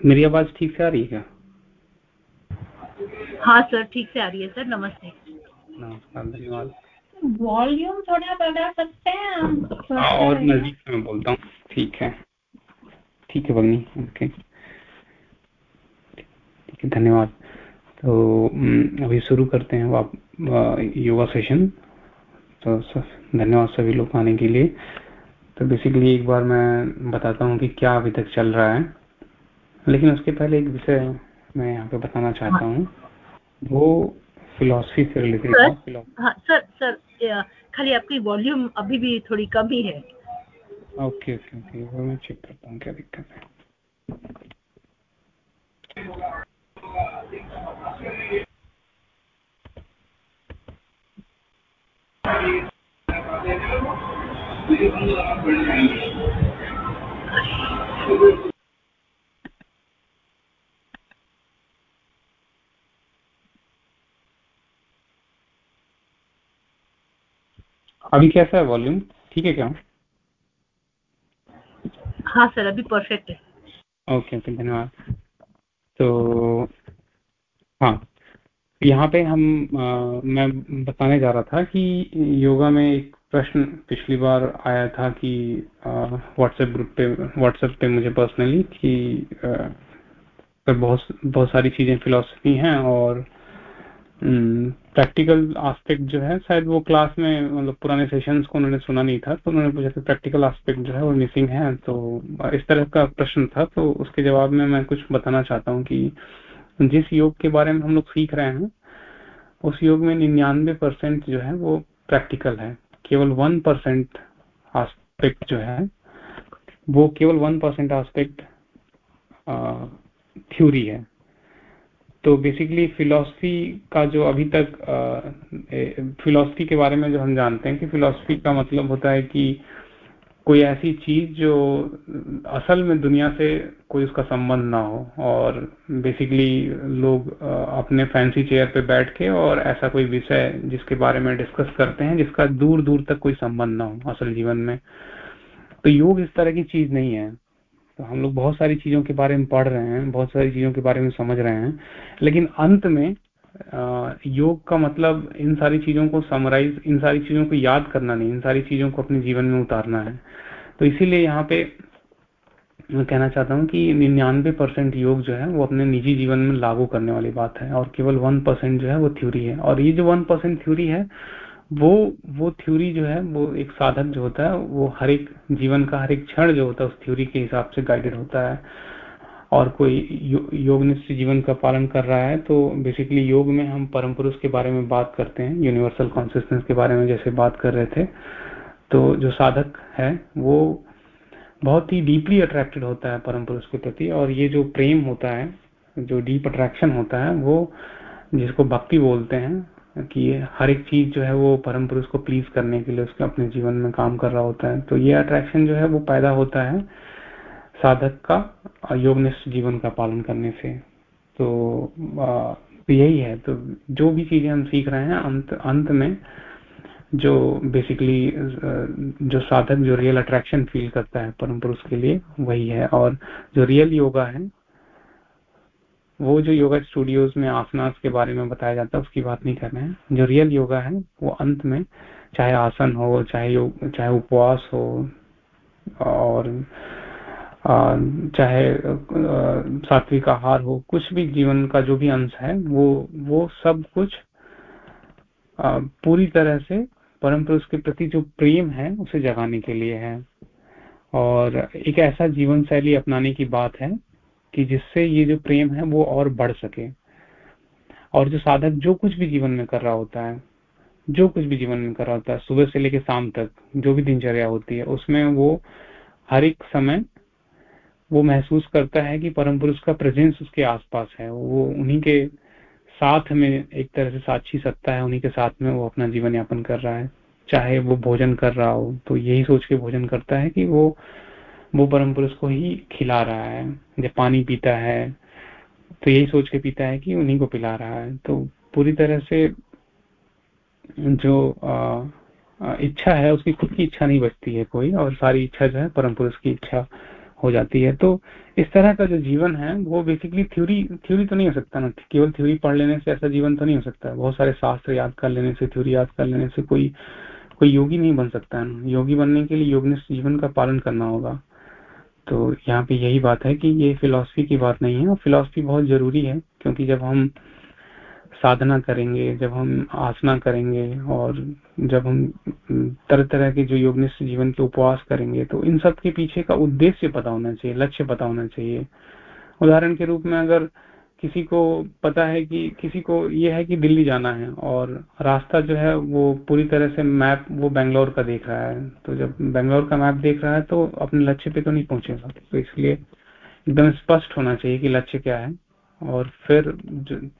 मेरी आवाज़ ठीक से आ रही है क्या? हाँ सर ठीक से आ रही है सर नमस्ते। नमस्कार धन्यवाद। वॉल्यूम थोड़ा बढ़ा सकते हैं हाँ, और नज़दीक से मैं बोलता हूँ। ठीक है। ठीक है भगनी ओके। ठीक है धन्यवाद। तो अभी शुरू करते हैं आप योगा सेशन। तो धन्यवाद सभी लोग आने के लिए। तो बेसिकली एक बार मैं बताता हूँ कि क्या अभी तक चल रहा है। लेकिन उसके पहले एक विषय मैं यहाँ पे बताना चाहता हूँ। वो फिलोसफी से रिलेटेड सर हाँ, सर सर खाली आपकी वॉल्यूम अभी भी थोड़ी कम ही है। ओके ओके ओके वो मैं चेक करता हूँ क्या दिक्कत है। अभी कैसा है वॉल्यूम ठीक है क्या? हाँ सर अभी परफेक्ट है। ओके ओके धन्यवाद। तो हाँ यहाँ पे हम आ, मैं बताने जा रहा था कि योगा में एक प्रश्न पिछली बार आया था कि व्हाट्सएप ग्रुप पे व्हाट्सएप पे मुझे पर्सनली कि आ, पर बहुत बहुत सारी चीज़ें फिलोसफी हैं और प्रैक्टिकल आस्पेक्ट जो है, शायद वो क्लास में मतलब पुराने सेशंस को उन्होंने सुना नहीं था तो उन्होंने पूछा कि प्रैक्टिकल आस्पेक्ट जो है वो मिसिंग है? तो इस तरह का प्रश्न था तो उसके जवाब में मैं कुछ बताना चाहता हूँ कि जिस योग के बारे में हम लोग सीख रहे हैं, उस योग में निन्यानवे परसेंट जो है वो प्रैक्टिकल है। केवल वन परसेंट आस्पेक्ट जो है, वो केवल वन परसेंट आस्पेक्ट थ्योरी है। तो बेसिकली फिलॉसफी का जो अभी तक फिलॉसफी के बारे में जो हम जानते हैं कि फिलॉसफी का मतलब होता है कि कोई ऐसी चीज़ जो असल में दुनिया से कोई उसका संबंध ना हो और बेसिकली लोग अपने फैंसी चेयर पे बैठ के और ऐसा कोई विषय जिसके बारे में डिस्कस करते हैं जिसका दूर दूर तक कोई संबंध ना हो असल जीवन में। तो योग इस तरह की चीज़ नहीं है। तो हम लोग बहुत सारी चीज़ों के बारे में पढ़ रहे हैं, बहुत सारी चीज़ों के बारे में समझ रहे हैं। लेकिन अंत में योग का मतलब इन सारी चीज़ों को समराइज इन सारी चीज़ों को याद करना नहीं, इन सारी चीज़ों को अपने जीवन में उतारना है। तो इसीलिए यहाँ पे मैं कहना चाहता हूँ कि निन्यानवे परसेंट योग जो है, वो अपने निजी जीवन में लागू करने वाली बात है और केवल वन परसेंट जो है, वो थ्योरी है। और ये जो वन परसेंट थ्योरी है वो वो थ्योरी जो है वो एक साधक जो होता है वो हर एक जीवन का हर एक क्षण जो होता है उस थ्योरी के हिसाब से गाइडेड होता है। और कोई यो, योगनिष्ठ जीवन का पालन कर रहा है तो बेसिकली योग में हम परम पुरुष के बारे में बात करते हैं यूनिवर्सल कॉन्सियसनेस के बारे में जैसे बात कर रहे थे। तो जो साधक है वो बहुत ही डीपली अट्रैक्टेड होता है परम पुरुष के प्रति और ये जो प्रेम होता है जो डीप अट्रैक्शन होता है वो जिसको भक्ति बोलते हैं कि हर एक चीज़ जो है वो परम पुरुष को प्लीज़ करने के लिए उसके अपने जीवन में काम कर रहा होता है। तो ये अट्रैक्शन जो है वो पैदा होता है साधक का योगनिष्ठ जीवन का पालन करने से। तो, तो यही है। तो जो भी चीज़ें हम सीख रहे हैं अंत अंत में जो बेसिकली जो साधक जो रियल अट्रैक्शन फील करता है परम पुरुष के लिए वही है। और जो रियल योगा है वो जो योगा स्टूडियोज में आसनास के बारे में बताया जाता है उसकी बात नहीं कर रहे हैं। जो रियल योगा है वो अंत में चाहे आसन हो चाहे योग चाहे उपवास हो और आ, चाहे सात्विक आहार हो कुछ भी जीवन का जो भी अंश है वो वो सब कुछ आ, पूरी तरह से परम पुरुष के प्रति जो प्रेम है उसे जगाने के लिए है। और एक ऐसा जीवन शैली अपनाने की बात है कि जिससे ये जो प्रेम है वो और बढ़ सके। और जो साधक जो कुछ भी जीवन में कर रहा होता है, जो कुछ भी जीवन में कर रहा होता है, सुबह से लेकर शाम तक जो भी दिनचर्या होती है, उसमें वो हर एक समय वो महसूस करता है कि परम पुरुष का प्रेजेंस उसके आसपास है। वो उन्हीं के साथ में एक तरह से साक्षी सत्ता है, उन्हीं के साथ में वो अपना जीवन यापन कर रहा है। चाहे वो भोजन कर रहा हो तो यही सोच के भोजन करता है कि वो वो परम पुरुष को ही खिला रहा है जब पानी पीता है तो यही सोच के पीता है कि उन्हीं को पिला रहा है। तो पूरी तरह से जो आ, इच्छा है उसकी खुद की इच्छा नहीं बचती है कोई और सारी इच्छा जो है परम पुरुष की इच्छा हो जाती है। तो इस तरह का जो जीवन है वो बेसिकली थ्योरी थ्योरी तो नहीं हो सकता ना केवल थ्योरी पढ़ लेने से ऐसा जीवन तो नहीं हो सकता। बहुत सारे शास्त्र याद कर लेने से थ्योरी याद कर लेने से कोई कोई योगी नहीं बन सकता। है योगी बनने के लिए योगनिष्ठ जीवन का पालन करना होगा। तो यहाँ पे यही बात है कि ये फिलॉसफी की बात नहीं है और फिलॉसफी बहुत ज़रूरी है क्योंकि जब हम साधना करेंगे, जब हम आसना करेंगे और जब हम तरह तरह के जो योगनिष्ठ जीवन के उपवास करेंगे तो इन सब के पीछे का उद्देश्य पता होना चाहिए, लक्ष्य पता होना चाहिए। उदाहरण के रूप में अगर किसी को पता है कि, किसी को ये है कि दिल्ली जाना है और रास्ता जो है वो पूरी तरह से मैप, वो बेंगलोर का देख रहा है। तो जब बेंगलोर का मैप देख रहा है तो अपने लक्ष्य पे तो नहीं पहुंचेगा। तो इसलिए एकदम स्पष्ट होना चाहिए कि लक्ष्य क्या है और फिर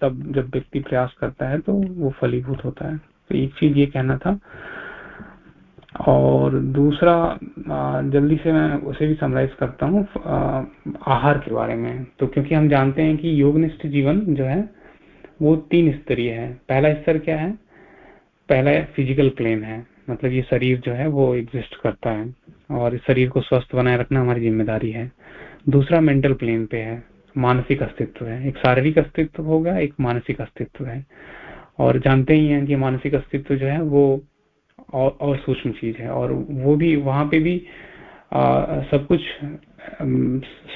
तब जब व्यक्ति प्रयास करता है तो वो फलीभूत होता है। तो एक चीज़ ये कहना था और दूसरा जल्दी से मैं उसे भी समराइज करता हूँ आहार के बारे में। तो क्योंकि हम जानते हैं कि योगनिष्ठ जीवन जो है, वो तीन स्तरीय है। पहला स्तर क्या है? पहला फ़िज़िकल प्लेन है। मतलब ये शरीर जो है, वो एग्जिस्ट करता है और इस शरीर को स्वस्थ बनाए रखना हमारी ज़िम्मेदारी है। दूसरा मेंटल प्लेन पे है। मानसिक अस्तित्व है। एक शारीरिक अस्तित्व होगा, एक मानसिक अस्तित्व है। और जानते ही हैं कि मानसिक अस्तित्व जो है, वो और, और सूक्ष्म चीज़ है। और वो भी वहाँ पे भी आ, सब कुछ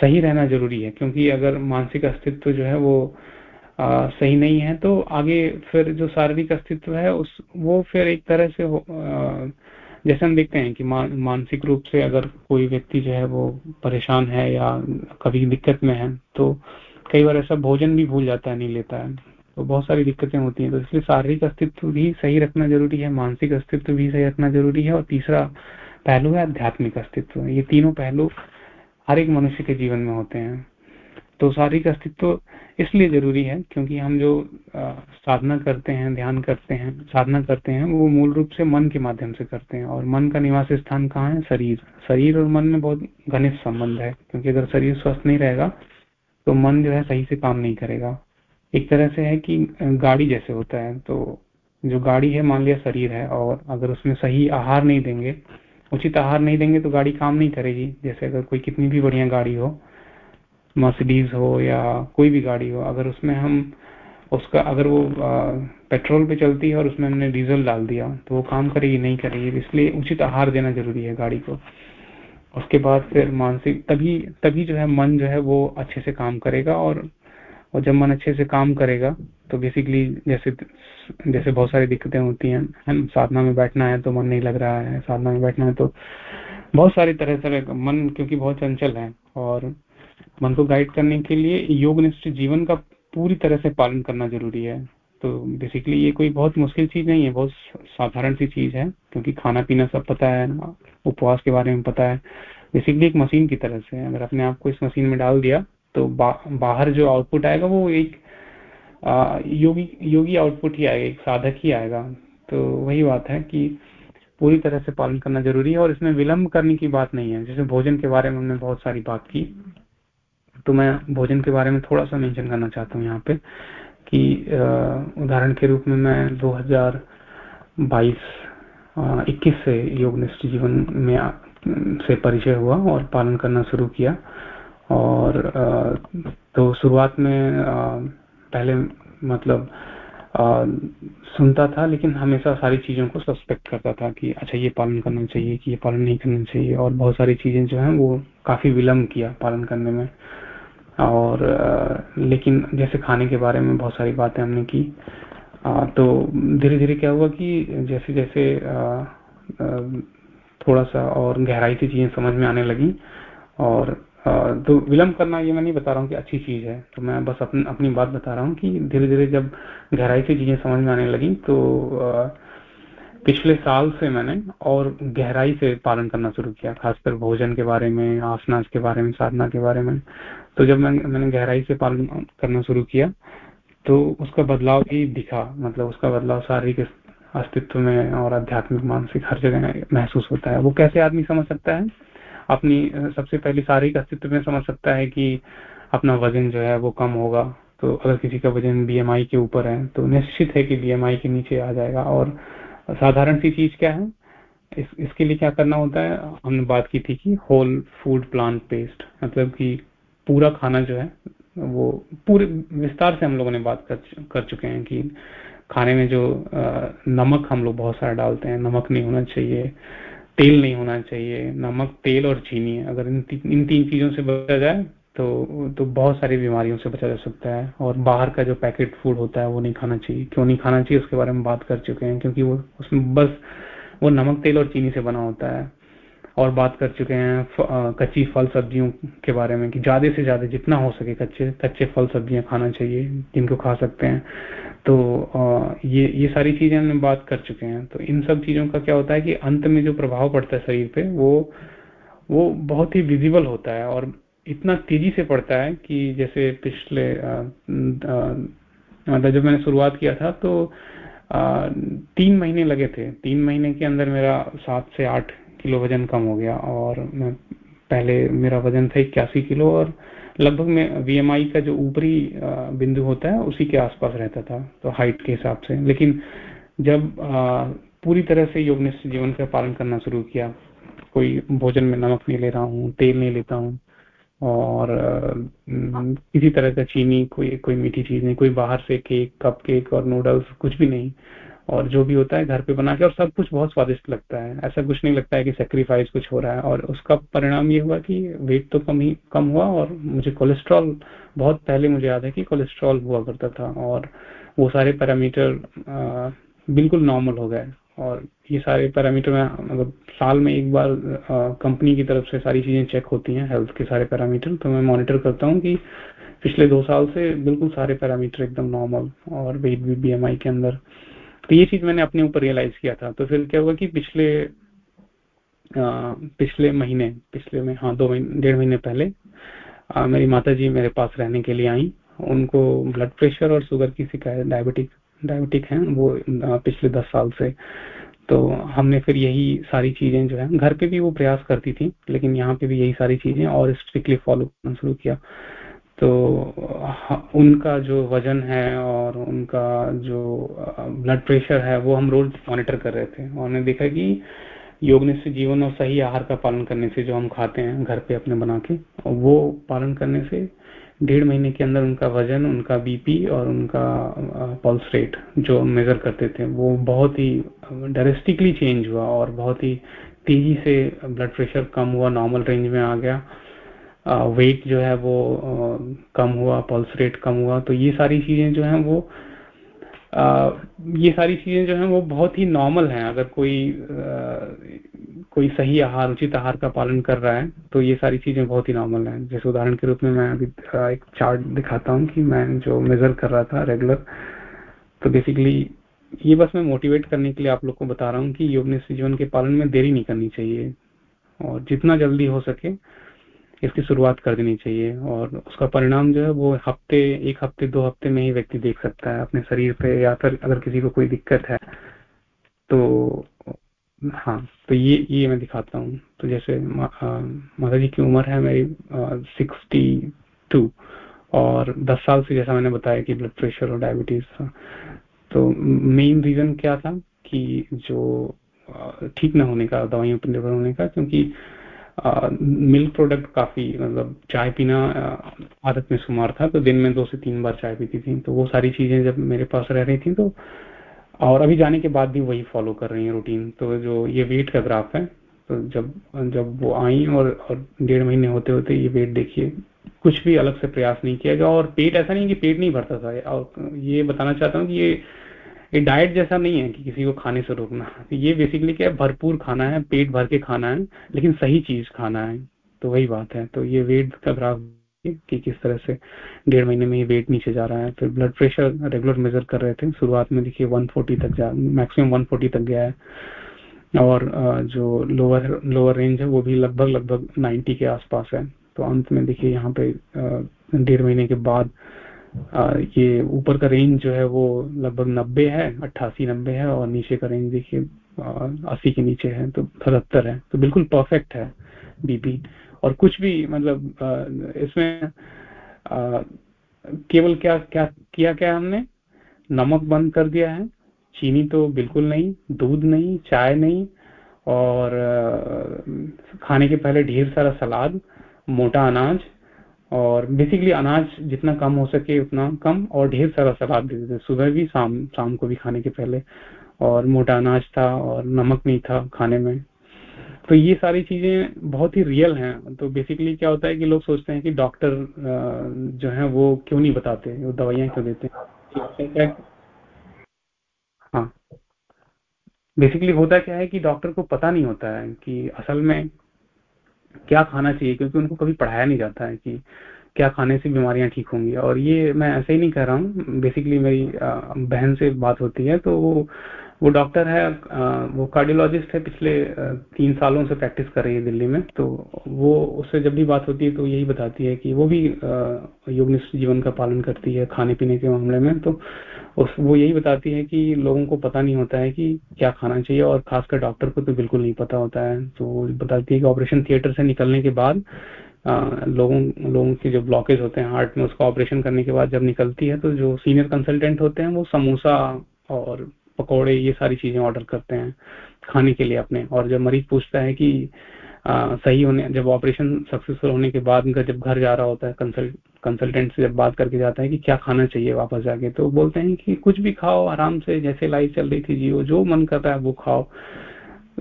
सही रहना ज़रूरी है। क्योंकि अगर मानसिक अस्तित्व जो है वो आ, सही नहीं है तो आगे फिर जो शारीरिक अस्तित्व है उस वो फिर एक तरह से हो, आ, जैसे हम देखते हैं कि मा, मानसिक रूप से अगर कोई व्यक्ति जो है वो परेशान है या कभी दिक्कत में है तो कई बार ऐसा भोजन भी भूल जाता है नहीं लेता है। तो बहुत सारी दिक्कतें होती हैं। तो इसलिए शारीरिक अस्तित्व भी सही रखना ज़रूरी है मानसिक अस्तित्व भी सही रखना ज़रूरी है और तीसरा पहलू है आध्यात्मिक अस्तित्व। ये तीनों पहलू हर एक मनुष्य के जीवन में होते हैं। तो शारीरिक अस्तित्व इसलिए ज़रूरी है क्योंकि हम जो आ, साधना करते हैं ध्यान करते हैं साधना करते हैं वो मूल रूप से मन के माध्यम से करते हैं। और मन का निवास स्थान कहाँ है? शरीर। शरीर और मन में बहुत घनिष्ठ संबंध है क्योंकि अगर शरीर स्वस्थ नहीं रहेगा तो मन जो है सही से काम नहीं करेगा। एक तरह से है कि गाड़ी जैसे होता है तो जो गाड़ी है, मान लिया शरीर है, और अगर उसमें सही आहार नहीं देंगे, उचित आहार नहीं देंगे तो गाड़ी काम नहीं करेगी। जैसे अगर कोई कितनी भी बढ़िया गाड़ी हो, मर्सिडीज हो या कोई भी गाड़ी हो, अगर उसमें हम उसका, अगर वो पेट्रोल पे चलती है और उसमें हमने डीजल डाल दिया तो वो काम करेगी, नहीं करेगी इसलिए उचित आहार देना ज़रूरी है गाड़ी को। उसके बाद फिर मानसिक, तभी तभी जो है, मन जो है, वो अच्छे से काम करेगा, और और जब मन अच्छे से काम करेगा तो बेसिकली जैसे जैसे बहुत सारी दिक्कतें होती हैं, है साधना में बैठना है तो मन नहीं लग रहा है, साधना में बैठना है तो बहुत सारी तरह तरह मन, क्योंकि बहुत चंचल है और मन को गाइड करने के लिए योग निष्ठ जीवन का पूरी तरह से पालन करना ज़रूरी है। तो बेसिकली ये कोई बहुत मुश्किल चीज़ नहीं है, बहुत साधारण सी चीज़ है, क्योंकि खाना पीना सब पता है, उपवास के बारे में पता है। बेसिकली एक मशीन की तरह से अगर अपने आप को इस मशीन में डाल दिया तो बा, बाहर जो आउटपुट आएगा वो एक आ, योगी योगी आउटपुट ही आएगा एक साधक ही आएगा। तो वही बात है कि पूरी तरह से पालन करना ज़रूरी है और इसमें विलंब करने की बात नहीं है। जैसे भोजन के बारे में हमने बहुत सारी बात की। तो मैं भोजन के बारे में थोड़ा सा मेंशन करना चाहता हूँ यहाँ पे कि उदाहरण के रूप में मैं 2022 21 से योगनिष्ठ जीवन में से परिचय हुआ और पालन करना शुरू किया। और तो शुरुआत में पहले मतलब सुनता था, लेकिन हमेशा सारी चीज़ों को सस्पेक्ट करता था कि अच्छा ये पालन करना चाहिए कि ये पालन नहीं करना चाहिए। और बहुत सारी चीज़ें जो हैं, वो काफ़ी विलम्ब किया पालन करने में। और लेकिन जैसे खाने के बारे में बहुत सारी बातें हमने की तो धीरे धीरे क्या हुआ कि जैसे जैसे थोड़ा सा और गहराई से चीज़ें समझ में आने लगी, और तो विलंब करना ये मैं नहीं बता रहा हूँ कि अच्छी चीज़ है। तो मैं बस अपनी अपनी बात बता रहा हूँ कि धीरे धीरे जब गहराई से चीज़ें समझ में आने लगी तो पिछले साल से मैंने और गहराई से पालन करना शुरू किया, खासकर भोजन के बारे में, आसनास के बारे में, साधना के बारे में। तो जब मैं, मैंने गहराई से पालन करना शुरू किया तो उसका बदलाव भी दिखा। मतलब उसका बदलाव शारीरिक अस्तित्व में और आध्यात्मिक, मानसिक हर जगह महसूस होता है। वो कैसे आदमी समझ सकता है? अपनी सबसे पहले शारीरिक अस्तित्व में समझ सकता है कि अपना वज़न जो है वो कम होगा। तो अगर किसी का वज़न बीएमआई के ऊपर है तो निश्चित है कि बीएमआई के नीचे आ जाएगा। और साधारण सी चीज़ क्या है? इस, इसके लिए क्या करना होता है? हमने बात की थी कि होल फ़ूड प्लांट पेस्ट मतलब कि पूरा खाना जो है वो पूरे विस्तार से हम लोगों ने बात कर, कर चुके हैं कि खाने में जो नमक हम लोग बहुत सारा डालते हैं। नमक नहीं होना चाहिए। तेल नहीं होना चाहिए नमक तेल और चीनी। अगर इन, ती, इन तीन चीज़ों से बचा जाए तो तो बहुत सारी बीमारियों से बचा जा सकता है। और बाहर का जो पैकेट फ़ूड होता है वो नहीं खाना चाहिए। क्यों नहीं खाना चाहिए उसके बारे में बात कर चुके हैं क्योंकि वो उसमें बस वो नमक तेल और चीनी से बना होता है। और बात कर चुके हैं फ, आ, कच्ची फल सब्जियों के बारे में कि ज़्यादा से ज़्यादा जितना हो सके कच्चे कच्चे फल सब्ज़ियाँ खाना चाहिए जिनको खा सकते हैं। तो ये ये सारी चीज़ें हमने बात कर चुके हैं। तो इन सब चीज़ों का क्या होता है कि अंत में जो प्रभाव पड़ता है शरीर पे वो वो बहुत ही विजिबल होता है और इतना तेज़ी से पड़ता है कि जैसे पिछले मतलब जब मैंने शुरुआत किया था तो आ, तीन महीने लगे थे। तीन महीने के अंदर मेरा सात से आठ किलो वज़न कम हो गया और मैं पहले मेरा वज़न था इक्यासी किलो और लगभग में वीएमआई का जो ऊपरी बिंदु होता है, उसी के आसपास रहता था तो हाइट के हिसाब से। लेकिन जब पूरी तरह से योग जीवन का पालन करना शुरू किया, कोई भोजन में नमक नहीं ले रहा हूँ, तेल नहीं लेता हूँ, और किसी तरह का चीनी, कोई कोई मीठी चीज़ नहीं, कोई बाहर से केक कप केक और नूडल्स, कुछ भी नहीं और जो भी होता है घर पे बना के, और सब कुछ बहुत स्वादिष्ट लगता है। ऐसा कुछ नहीं लगता है कि सेक्रीफाइस कुछ हो रहा है। और उसका परिणाम ये हुआ कि वेट तो कम ही, कम हुआ और मुझे कोलेस्ट्रॉल बहुत पहले मुझे याद है कि कोलेस्ट्रॉल हुआ करता था और वो सारे पैरामीटर बिल्कुल नॉर्मल हो गए। और ये सारे पैरामीटर में मतलब साल में एक बार कंपनी की तरफ़ से सारी चीज़ें चेक होती हैं हेल्थ के सारे पैरामीटर तो मैं मॉनिटर करता हूँ कि पिछले दो साल से बिल्कुल सारे पैरामीटर एकदम नॉर्मल और वेट भी बीएमआई के अंदर तो ये चीज़ मैंने अपने ऊपर रियलाइज़ किया था। तो फिर क्या हुआ कि पिछले आ, पिछले महीने पिछले में हाँ दो महीने डेढ़ महीने पहले आ, मेरी माता जी मेरे पास रहने के लिए आई। उनको ब्लड प्रेशर और शुगर की शिकायत डायबिटिक डायबिटिक है वो पिछले दस साल से। तो हमने फिर यही सारी चीज़ें जो है घर पे भी वो प्रयास करती थी लेकिन यहाँ पे भी यही सारी चीज़ें और स्ट्रिक्टली फॉलो करना शुरू किया। तो उनका जो वज़न है और उनका जो ब्लड प्रेशर है, वो हम रोज मॉनिटर कर रहे थे। और हमने देखा कि योग से जीवन और सही आहार का पालन करने से जो हम खाते हैं, घर पे अपने बना के, वो पालन करने से डेढ़ महीने के अंदर उनका वज़न, उनका बीपी और उनका पल्स रेट जो मेजर करते थे, वो बहुत ही डायरेस्टिकली चेंज हुआ और बहुत ही तेज़ी से ब्लड प्रेशर कम हुआ नॉर्मल रेंज में आ गया। वेट जो है वो कम हुआ पल्स रेट कम हुआ तो ये सारी चीज़ें जो हैं वो आ, ये सारी चीज़ें जो हैं वो बहुत ही नॉर्मल हैं। अगर कोई आ, कोई सही आहार उचित आहार का पालन कर रहा है तो ये सारी चीज़ें बहुत ही नॉर्मल हैं। जैसे उदाहरण के रूप में मैं अभी एक चार्ट दिखाता हूँ कि मैं जो मेजर कर रहा था रेगुलर तो बेसिकली ये बस मैं मोटिवेट करने के लिए आप लोग को बता रहा हूँ कि योग जीवन के पालन में देरी नहीं करनी चाहिए। और जितना जल्दी हो सके इसकी शुरुआत कर देनी चाहिए और उसका परिणाम जो है वो हफ़्ते, एक हफ़्ते, दो हफ़्ते में ही व्यक्ति देख सकता है, अपने शरीर पे या फिर अगर किसी को कोई दिक्कत है तो हाँ तो ये ये मैं दिखाता हूँ। तो जैसे माता जी की उम्र है मेरी सिक्सटी टू और दस साल से जैसा मैंने बताया कि ब्लड प्रेशर और डायबिटीज़ तो मेन रीजन क्या था कि जो ठीक ना होने का, दवाइयों पर निर्भर होने का, क्योंकि मिल्क प्रोडक्ट काफ़ी मतलब चाय पीना आदत में शुमार था तो दिन में दो से तीन बार चाय पीती थी। तो वो सारी चीज़ें जब मेरे पास रह रही थी तो और अभी जाने के बाद भी वही फॉलो कर रही है रूटीन तो जो ये वेट का ग्राफ है तो जब जब वो आई और, और डेढ़ महीने होते होते ये वेट देखिए कुछ भी अलग से प्रयास नहीं किया गया। और पेट ऐसा नहीं कि पेट नहीं भरता था। और ये बताना चाहता हूँ कि ये ये डाइट जैसा नहीं है कि किसी को खाने से रोकना। ये बेसिकली क्या है, भरपूर खाना है, पेट भर के खाना है, लेकिन सही चीज़ खाना है। तो वही बात है। तो ये वेट का ग्राफ कि किस तरह से डेढ़ महीने में ये वेट नीचे जा रहा है। फिर ब्लड प्रेशर रेगुलर मेजर कर रहे थे। शुरुआत में देखिए 140 तक जा मैक्सिमम 140 तक गया है। और जो लोअर लोअर रेंज है वो भी लगभग लगभग 90 के आसपास है। तो अंत में देखिए यहाँ पे डेढ़ महीने के बाद ये ऊपर का रेंज जो है वो लगभग नब्बे है, अट्ठासी, नब्बे है और नीचे का रेंज देखिए अस्सी के नीचे है तो सतहत्तर है तो बिल्कुल परफेक्ट है बीपी और कुछ भी मतलब इसमें केवल क्या क्या किया, क्या हमने? नमक बंद कर दिया है, चीनी तो बिल्कुल नहीं, दूध नहीं, चाय नहीं, और खाने के पहले ढेर सारा सलाद, मोटा अनाज और बेसिकली अनाज जितना कम हो सके उतना कम, और ढेर सारा सलाद दे देते। सुबह भी, शाम शाम को भी खाने के पहले। और मोटा अनाज था, और नमक नहीं था खाने में। तो ये सारी चीज़ें बहुत ही रियल हैं। तो बेसिकली क्या होता है कि लोग सोचते हैं कि डॉक्टर जो है, वो क्यों नहीं बताते? वो दवाइयाँ क्यों देते हैं? हाँ। बेसिकली होता क्या है कि डॉक्टर को पता नहीं होता है कि असल में क्या खाना चाहिए? क्योंकि उनको कभी पढ़ाया नहीं जाता है कि क्या खाने से बीमारियाँ ठीक होंगी। और ये मैं ऐसे ही नहीं कह रहा हूँ। बेसिकली मेरी बहन से बात होती है तो वो वो डॉक्टर है वो कार्डियोलॉजिस्ट है पिछले तीन सालों से प्रैक्टिस कर रही है दिल्ली में। तो वो उससे जब भी बात होती है तो यही बताती है कि वो भी योगनिष्ठ जीवन का पालन करती है खाने पीने के मामले में। तो उस वो यही बताती है कि लोगों को पता नहीं होता है कि क्या खाना चाहिए और खासकर डॉक्टर को तो बिल्कुल नहीं पता होता है। तो बताती है कि ऑपरेशन थिएटर से निकलने के बाद आ, लोगों लोगों के जो ब्लॉकेज होते हैं हार्ट में उसका ऑपरेशन करने के बाद जब निकलती है तो जो सीनियर कंसल्टेंट होते हैं वो समोसा और पकौड़े ये सारी चीज़ें ऑर्डर करते हैं खाने के लिए अपने। और जब मरीज़ पूछता है कि आ, सही होने जब ऑपरेशन सक्सेसफुल होने के बाद उनका जब घर जा रहा होता है कंसल्ट कंसल्टेंट से जब बात करके जाता है कि क्या खाना चाहिए वापस जाके तो बोलते हैं कि कुछ भी खाओ आराम से जैसे लाइफ चल रही थी जियो जो मन कर रहा है वो खाओ।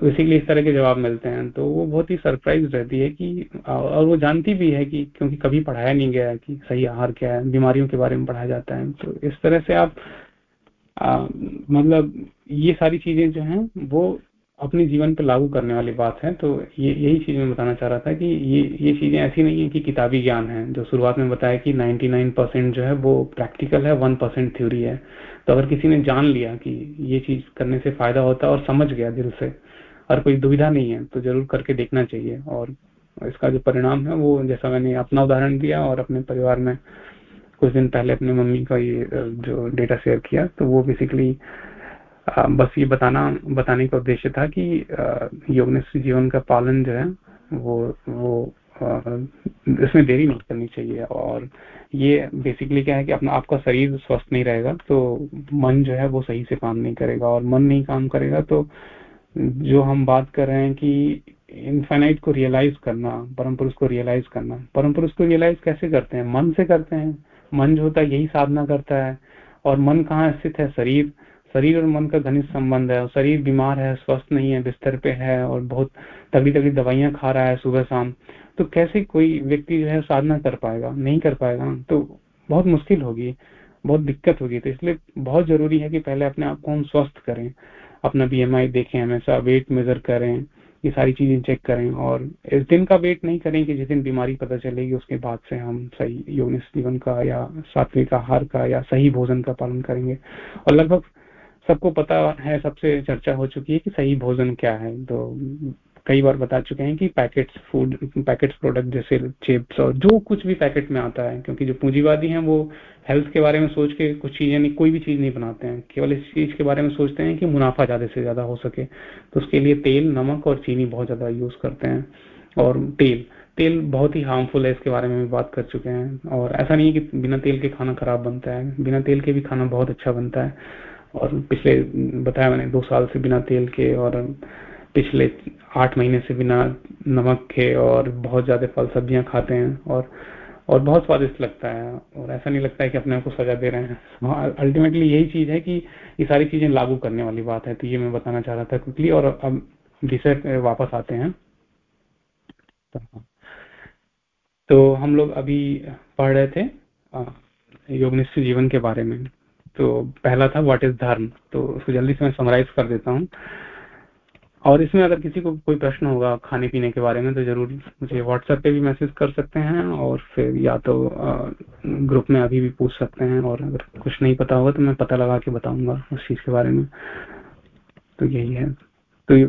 इसीलिए इस तरह के जवाब मिलते हैं। तो वो बहुत ही सरप्राइज़ रहती है कि और वो जानती भी है कि क्योंकि कभी पढ़ाया नहीं गया कि सही आहार क्या है बीमारियों के बारे में पढ़ाया जाता है। तो इस तरह से आप मतलब ये सारी चीज़ें जो हैं, वो अपने जीवन पे लागू करने वाली बात है। तो ये, यही चीज़ मैं बताना चाह रहा था कि ये ये चीज़ें ऐसी नहीं है कि किताबी ज्ञान है। जो शुरुआत में बताया कि 99 परसेंट जो है वो प्रैक्टिकल है वन परसेंट थ्योरी है। तो अगर किसी ने जान लिया कि ये चीज़ करने से फ़ायदा होता है और समझ गया दिल से, और कोई दुविधा नहीं है तो ज़रूर करके देखना चाहिए। और इसका जो परिणाम है वो, जैसा मैंने अपना उदाहरण दिया और अपने परिवार में कुछ दिन पहले अपनी मम्मी का ये जो डेटा शेयर किया तो वो बेसिकली बस ये बताना, बताने का उद्देश्य था कि योगनिष्ठ जीवन का पालन जो है, वो वो इसमें देरी नहीं करनी चाहिए। और ये बेसिकली क्या है कि अपना, आपका शरीर स्वस्थ नहीं रहेगा तो मन जो है वो सही से काम नहीं करेगा। और मन नहीं काम करेगा तो जो हम बात कर रहे हैं कि इनफाइनाइट को रियलाइज़ करना, परम पुरुष को रियलाइज़ करना, परम पुरुष को रियलाइज़ कैसे करते हैं? मन से करते हैं। मन जो होता है, यही साधना करता है। और मन कहाँ स्थित है? शरीर। शरीर और मन का घनिष्ठ संबंध है। और शरीर बीमार है, स्वस्थ नहीं है, बिस्तर पे है और बहुत तगड़ी तगड़ी दवाइयाँ खा रहा है सुबह शाम। तो कैसे कोई व्यक्ति जो है साधना कर पाएगा? नहीं कर पाएगा तो बहुत मुश्किल होगी। बहुत दिक्कत होगी। तो इसलिए बहुत ज़रूरी है कि पहले अपने आप को हम स्वस्थ करें। अपना बीएमआई देखें, हमेशा वेट मेजर करें। ये सारी चीज़ें चेक करें और इस दिन का वेट नहीं करें कि जिस दिन बीमारी पता चलेगी, उसके बाद से हम सही यौनिस जीवन का या सात्विक आहार का या सही भोजन का पालन करेंगे। और लगभग सबको पता है, सबसे चर्चा हो चुकी है कि सही भोजन क्या है। तो कई बार बता चुके हैं कि पैकेट्स फ़ूड पैकेट्स प्रोडक्ट जैसे चिप्स और जो कुछ भी पैकेट में आता है, क्योंकि जो पूंजीवादी हैं वो हेल्थ के बारे में सोच के कुछ चीज़ें नहीं, कोई भी चीज़ नहीं बनाते हैं। केवल इस चीज़ के बारे में सोचते हैं कि मुनाफा ज़्यादा से ज़्यादा हो सके। तो उसके लिए तेल, नमक और चीनी बहुत ज़्यादा यूज़ करते हैं। और तेल तेल बहुत ही हार्मफुल है, इसके बारे में भी बात कर चुके हैं। और ऐसा नहीं है कि बिना तेल के खाना खराब बनता है। बिना तेल के भी खाना बहुत अच्छा बनता है। और पिछले, बताया मैंने, दो साल से बिना तेल के और पिछले आठ महीने से बिना नमक के और बहुत ज़्यादा फल सब्ज़ियाँ खाते हैं और और बहुत स्वादिष्ट लगता है। और ऐसा नहीं लगता है कि अपने आप को सजा दे रहे हैं। अल्टीमेटली यही चीज़ है कि ये सारी चीज़ें लागू करने वाली बात है। तो ये मैं बताना चाह रहा था क्विकली और अब विषय वापस आते हैं। तो हम लोग अभी पढ़ रहे थे योगनिष्ठ जीवन के बारे में। तो पहला था व्हाट इज़ धर्म? तो उसको जल्दी से मैं समराइज कर देता हूँ। और इसमें अगर किसी को कोई प्रश्न होगा खाने पीने के बारे में तो ज़रूर मुझे व्हाट्सएप पे भी मैसेज कर सकते हैं और फिर या तो ग्रुप में अभी भी पूछ सकते हैं और अगर कुछ नहीं पता होगा तो मैं पता लगा के बताऊँगा उस चीज़ के बारे में। तो यही है। तो ये,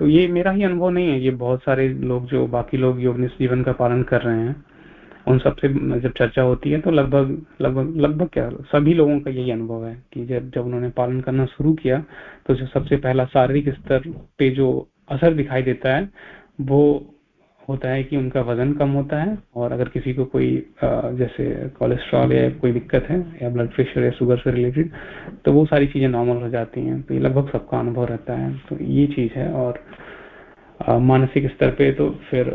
तो ये मेरा ही अनुभव नहीं है। ये बहुत सारे लोग जो बाकी लोग योग जीवन का पालन कर रहे हैं। उन सबसे जब चर्चा होती है तो लगभग लगभग लगभग क्या, सभी लोगों का यही अनुभव है कि जब जब उन्होंने पालन करना शुरू किया तो जो सबसे पहला शारीरिक स्तर पे जो असर दिखाई देता है, वो होता है कि उनका वज़न कम होता है और अगर किसी को कोई जैसे कोलेस्ट्रॉल या कोई दिक्कत है, या ब्लड प्रेशर या शुगर से रिलेटेड तो वो सारी चीज़ें नॉर्मल हो जाती हैं। तो ये लगभग सबका अनुभव रहता है। तो ये चीज़ है और मानसिक स्तर पे तो फिर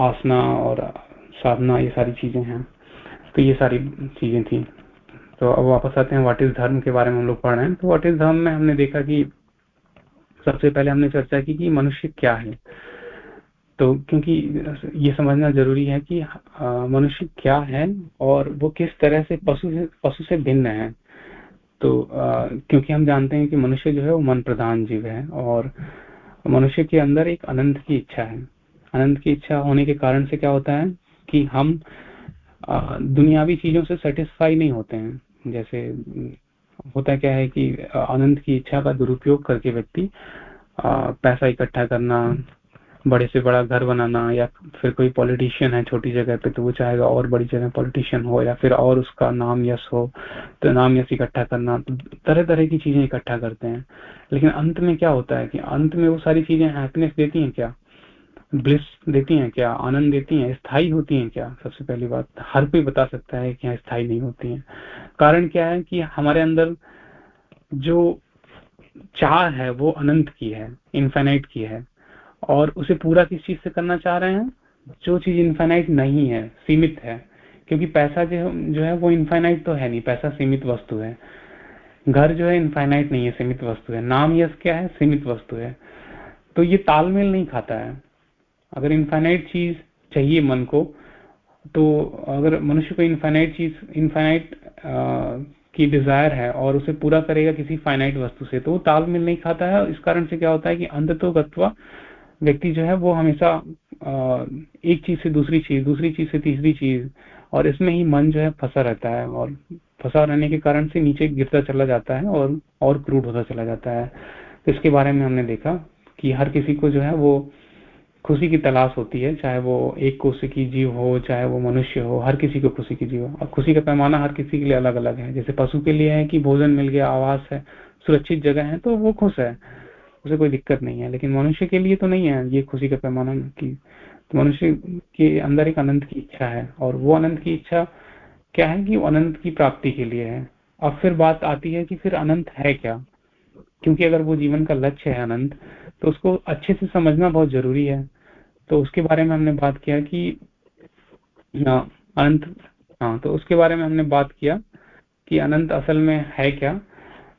आसना और साधना ये सारी चीज़ें हैं। तो ये सारी चीज़ें थी। तो अब वापस आते हैं व्हाट इज़ धर्म के बारे में हम लोग पढ़ रहे हैं। तो व्हाट इज़ धर्म में हमने देखा कि सबसे पहले हमने चर्चा की कि मनुष्य क्या है। तो क्योंकि ये समझना ज़रूरी है कि मनुष्य क्या है और वो किस तरह से पशु से पशु से भिन्न है। तो आ, क्योंकि हम जानते हैं कि मनुष्य जो है वो मन प्रधान जीव है और मनुष्य के अंदर एक अनंत की इच्छा है। अनंत की इच्छा होने के कारण से क्या होता है? कि हम दुनियावी चीज़ों से सेटिस्फाई नहीं होते हैं। जैसे, होता क्या है कि, आनंद की इच्छा का दुरुपयोग करके व्यक्ति पैसा इकट्ठा करना, बड़े से बड़ा घर बनाना, या फिर कोई पॉलिटिशियन है छोटी जगह पे तो वो चाहेगा और बड़ी जगह पॉलिटिशियन हो, या फिर और उसका नाम यश हो तो नाम यश इकट्ठा करना तो तरह तरह की चीज़ें इकट्ठा करते हैं। लेकिन अंत में क्या होता है कि अंत में वो सारी चीज़ें हैप्पीनेस देती हैं क्या? ब्लिस देती हैं क्या? आनंद देती हैं? स्थायी होती हैं क्या? सबसे पहली बात, हर कोई बता सकता है कि स्थायी नहीं होती हैं। कारण क्या है कि हमारे अंदर जो चाह है, वो अनंत की है इन्फेनाइट की है। और उसे पूरा किस चीज़ से करना चाह रहे हैं? जो चीज़ इन्फाइनाइट नहीं है, सीमित है। क्योंकि पैसा जो जो है, वो इन्फाइनाइट तो है नहीं। पैसा सीमित वस्तु है। घर जो है इन्फाइनाइट नहीं है, सीमित वस्तु है। नाम यश क्या है? सीमित वस्तु है। तो ये तालमेल नहीं खाता है। अगर इन्फाइनाइट चीज़ चाहिए मन को तो अगर मनुष्य को इन्फाइनाइट चीज़ इन्फाइनाइट की डिज़ायर है और उसे पूरा करेगा किसी फाइनाइट वस्तु से तो वो तालमेल नहीं खाता है। इस कारण से क्या होता है कि अंत तो गत्वा व्यक्ति जो है, वो हमेशा एक चीज़ से दूसरी चीज़ दूसरी चीज़ से तीसरी चीज़, और इसमें ही मन जो है फंसा रहता है और फंसा रहने के कारण से नीचे गिरता चला जाता है और और क्रूड होता चला जाता है। तो इसके बारे में हमने देखा कि हर किसी को जो है, वो खुशी की तलाश होती है, चाहे वो एक कोष की जीव हो, चाहे वो मनुष्य हो, हर किसी को खुशी की जीव हो। और खुशी का पैमाना हर किसी के लिए अलग अलग है। जैसे पशु के लिए है कि भोजन मिल गया, आवास है, सुरक्षित जगह है तो वो खुश है। उसे कोई दिक्कत नहीं है। लेकिन मनुष्य के लिए तो नहीं है ये खुशी का पैमाना की तो मनुष्य के अंदर एक अनंत की इच्छा है। और वो अनंत की इच्छा क्या है कि अनंत की प्राप्ति के लिए है। अब फिर बात आती है कि फिर अनंत है क्या? क्योंकि अगर वो जीवन का लक्ष्य है अनंत तो उसको अच्छे से समझना बहुत ज़रूरी है। तो उसके बारे में हमने बात किया कि अनंत हाँ तो उसके बारे में हमने बात किया कि अनंत असल में है क्या।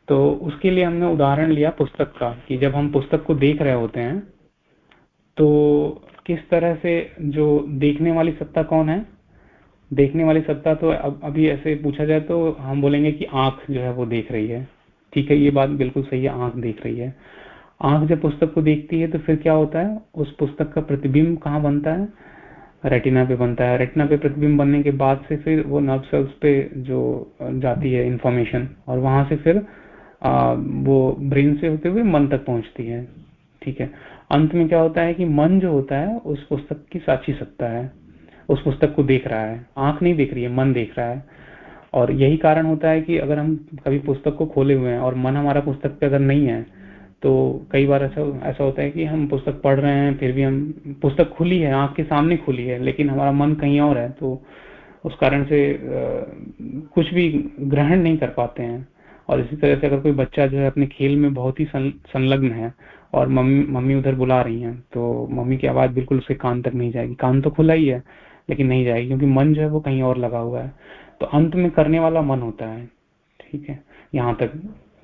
तो उसके लिए हमने उदाहरण लिया पुस्तक का, कि जब हम पुस्तक को देख रहे होते हैं तो किस तरह से जो देखने वाली सत्ता कौन है? देखने वाली सत्ता तो अब, अभी ऐसे पूछा जाए तो हम बोलेंगे कि आँख जो है वो देख रही है। ठीक है ये बात बिल्कुल सही है आँख देख रही है। आँख जब पुस्तक को देखती है तो फिर क्या होता है? उस पुस्तक का प्रतिबिंब कहाँ बनता है? रेटिना पे बनता है। रेटिना पे प्रतिबिंब बनने के बाद से फिर वो नर्व सेल्स पे जो जाती है इंफॉर्मेशन और वहाँ से फिर आ, वो ब्रेन से होते हुए मन तक पहुँचती है। ठीक है? अंत में क्या होता है कि मन जो होता है उस पुस्तक की साक्षी सत्ता है। उस पुस्तक को देख रहा है। आँख नहीं देख रही है मन देख रहा है। और यही कारण होता है कि अगर हम कभी पुस्तक को खोले हुए हैं और मन हमारा पुस्तक पे अगर नहीं है तो कई बार ऐसा ऐसा होता है कि हम पुस्तक पढ़ रहे हैं, फिर भी हम, पुस्तक खुली है, आँख के सामने खुली है, लेकिन हमारा मन कहीं और है तो उस कारण से कुछ भी ग्रहण नहीं कर पाते हैं। और इसी तरह से अगर कोई बच्चा जो है अपने खेल में बहुत ही संलग्न है और मम्मी मम्मी उधर बुला रही हैं तो मम्मी की आवाज़ बिल्कुल उसके कान तक नहीं जाएगी। कान तो खुला ही है, लेकिन नहीं जाएगी, क्योंकि मन जो है वो कहीं और लगा हुआ है। तो अंत में करने वाला मन होता है, ठीक है? यहाँ तक,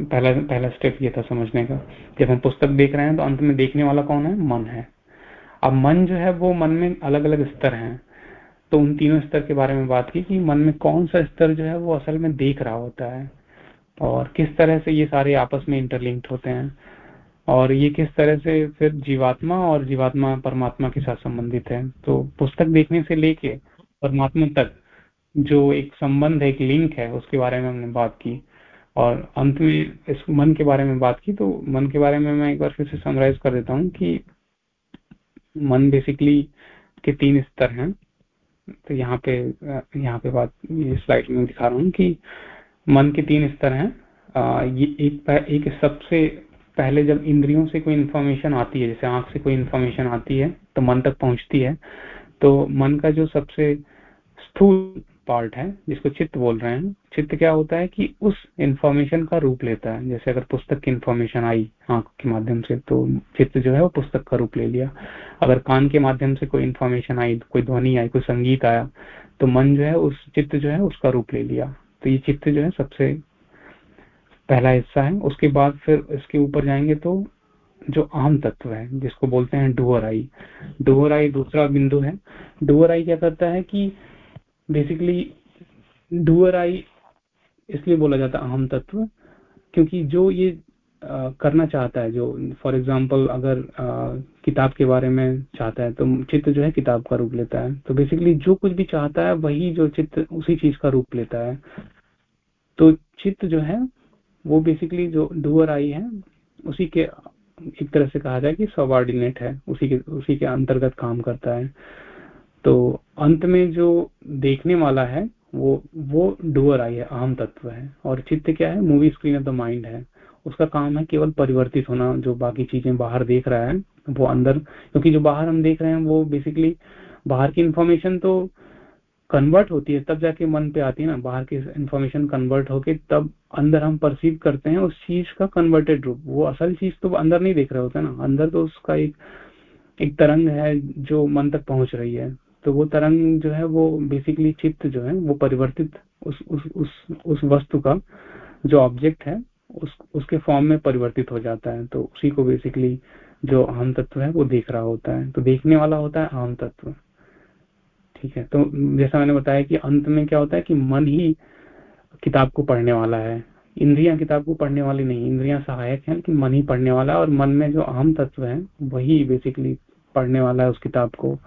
पहला पहला स्टेप ये था समझने का। जब हम पुस्तक देख रहे हैं तो अंत में देखने वाला कौन है? मन है। अब मन जो है, वो मन में अलग अलग स्तर हैं। तो उन तीनों स्तर के बारे में बात की कि मन में कौन सा स्तर जो है, वो असल में देख रहा होता है। और किस तरह से ये सारे आपस में इंटरलिंक्ड होते हैं। और ये किस तरह से फिर जीवात्मा और जीवात्मा परमात्मा के साथ संबंधित है। तो पुस्तक देखने से लेके परमात्मा तक जो एक संबंध है एक लिंक है, उसके बारे में हमने बात की। और अंत में इस मन के बारे में बात की तो मन के बारे में मैं एक बार फिर से समराइज कर देता हूँ कि मन बेसिकली के तीन स्तर हैं। तो यहाँ पे यहाँ पे बात स्लाइड में दिखा रहा हूँ कि मन के तीन स्तर हैं। ये एक एक सबसे पहले जब इंद्रियों से कोई इन्फॉर्मेशन आती है, जैसे आँख से कोई इन्फॉर्मेशन आती है तो मन तक पहुँचती है। तो मन का जो सबसे स्थूल पार्ट है, जिसको चित्त बोल रहे हैं। चित्त क्या होता है कि उस इंफॉर्मेशन का रूप लेता है। जैसे अगर पुस्तक की इंफॉर्मेशन आई आँख के माध्यम से तो चित्त जो है वो पुस्तक का रूप ले लिया। अगर कान के माध्यम से कोई इंफॉर्मेशन आई, कोई ध्वनि आई, कोई संगीत आया तो मन जो है उस चित्त जो है उसका रूप ले लिया। तो ये चित्त जो है सबसे पहला हिस्सा है। उसके बाद फिर इसके ऊपर जाएँगे तो जो आम तत्व है, जिसको बोलते हैं डुअर आई डुअर आई दूसरा बिंदु है। डुअर आई क्या करता है कि बेसिकली डुअर आई इसलिए बोला जाता है अहम तत्व क्योंकि जो ये आ, करना चाहता है जो फॉर एग्ज़ाम्पल अगर आ, किताब के बारे में चाहता है तो चित्त जो है किताब का रूप लेता है। तो बेसिकली जो कुछ भी चाहता है वही जो चित्त उसी चीज़ का रूप लेता है। तो चित्त जो है वो बेसिकली जो डुअर आई है उसी के एक तरह से कहा जाए कि सबॉर्डिनेट है उसी के उसी के अंतर्गत काम करता है। तो अंत में जो देखने वाला है, वो वो डुअर आई है अहम तत्व है। और चित्त क्या है? Movie screen of the mind है। उसका काम है केवल परिवर्तित होना, जो बाकी चीज़ें बाहर देख रहा है, वो अंदर, क्योंकि जो बाहर हम देख रहे हैं, वो बेसिकली बाहर की इंफॉर्मेशन तो कन्वर्ट होती है, तब जाके मन पे आती है ना, बाहर की इंफॉर्मेशन कन्वर्ट होके तब अंदर हम परसीव करते हैं, उस चीज़ का कन्वर्टेड रूप। वो असल चीज़ तो अंदर नहीं देख रहे होते ना। अंदर तो उसका एक एक तरंग है जो मन तक पहुँच रही है। तो वो तरंग जो है वो बेसिकली चित्त जो है वो परिवर्तित उस उस उस उस वस्तु का जो ऑब्जेक्ट है, उस, उसके फॉर्म में परिवर्तित हो जाता है। तो उसी को बेसिकली जो आम तत्व है वो देख रहा होता है। तो देखने वाला होता है आम तत्व। ठीक है? तो जैसा मैंने बताया कि अंत में क्या होता है कि मन ही किताब को पढ़ने वाला है। इंद्रियाँ किताब को पढ़ने वाली नहीं। इंद्रियाँ सहायक हैं कि मन ही पढ़ने वाला है। और मन में जो अहम तत्व है, वही बेसिकली पढ़ने वाला है उस किताब को।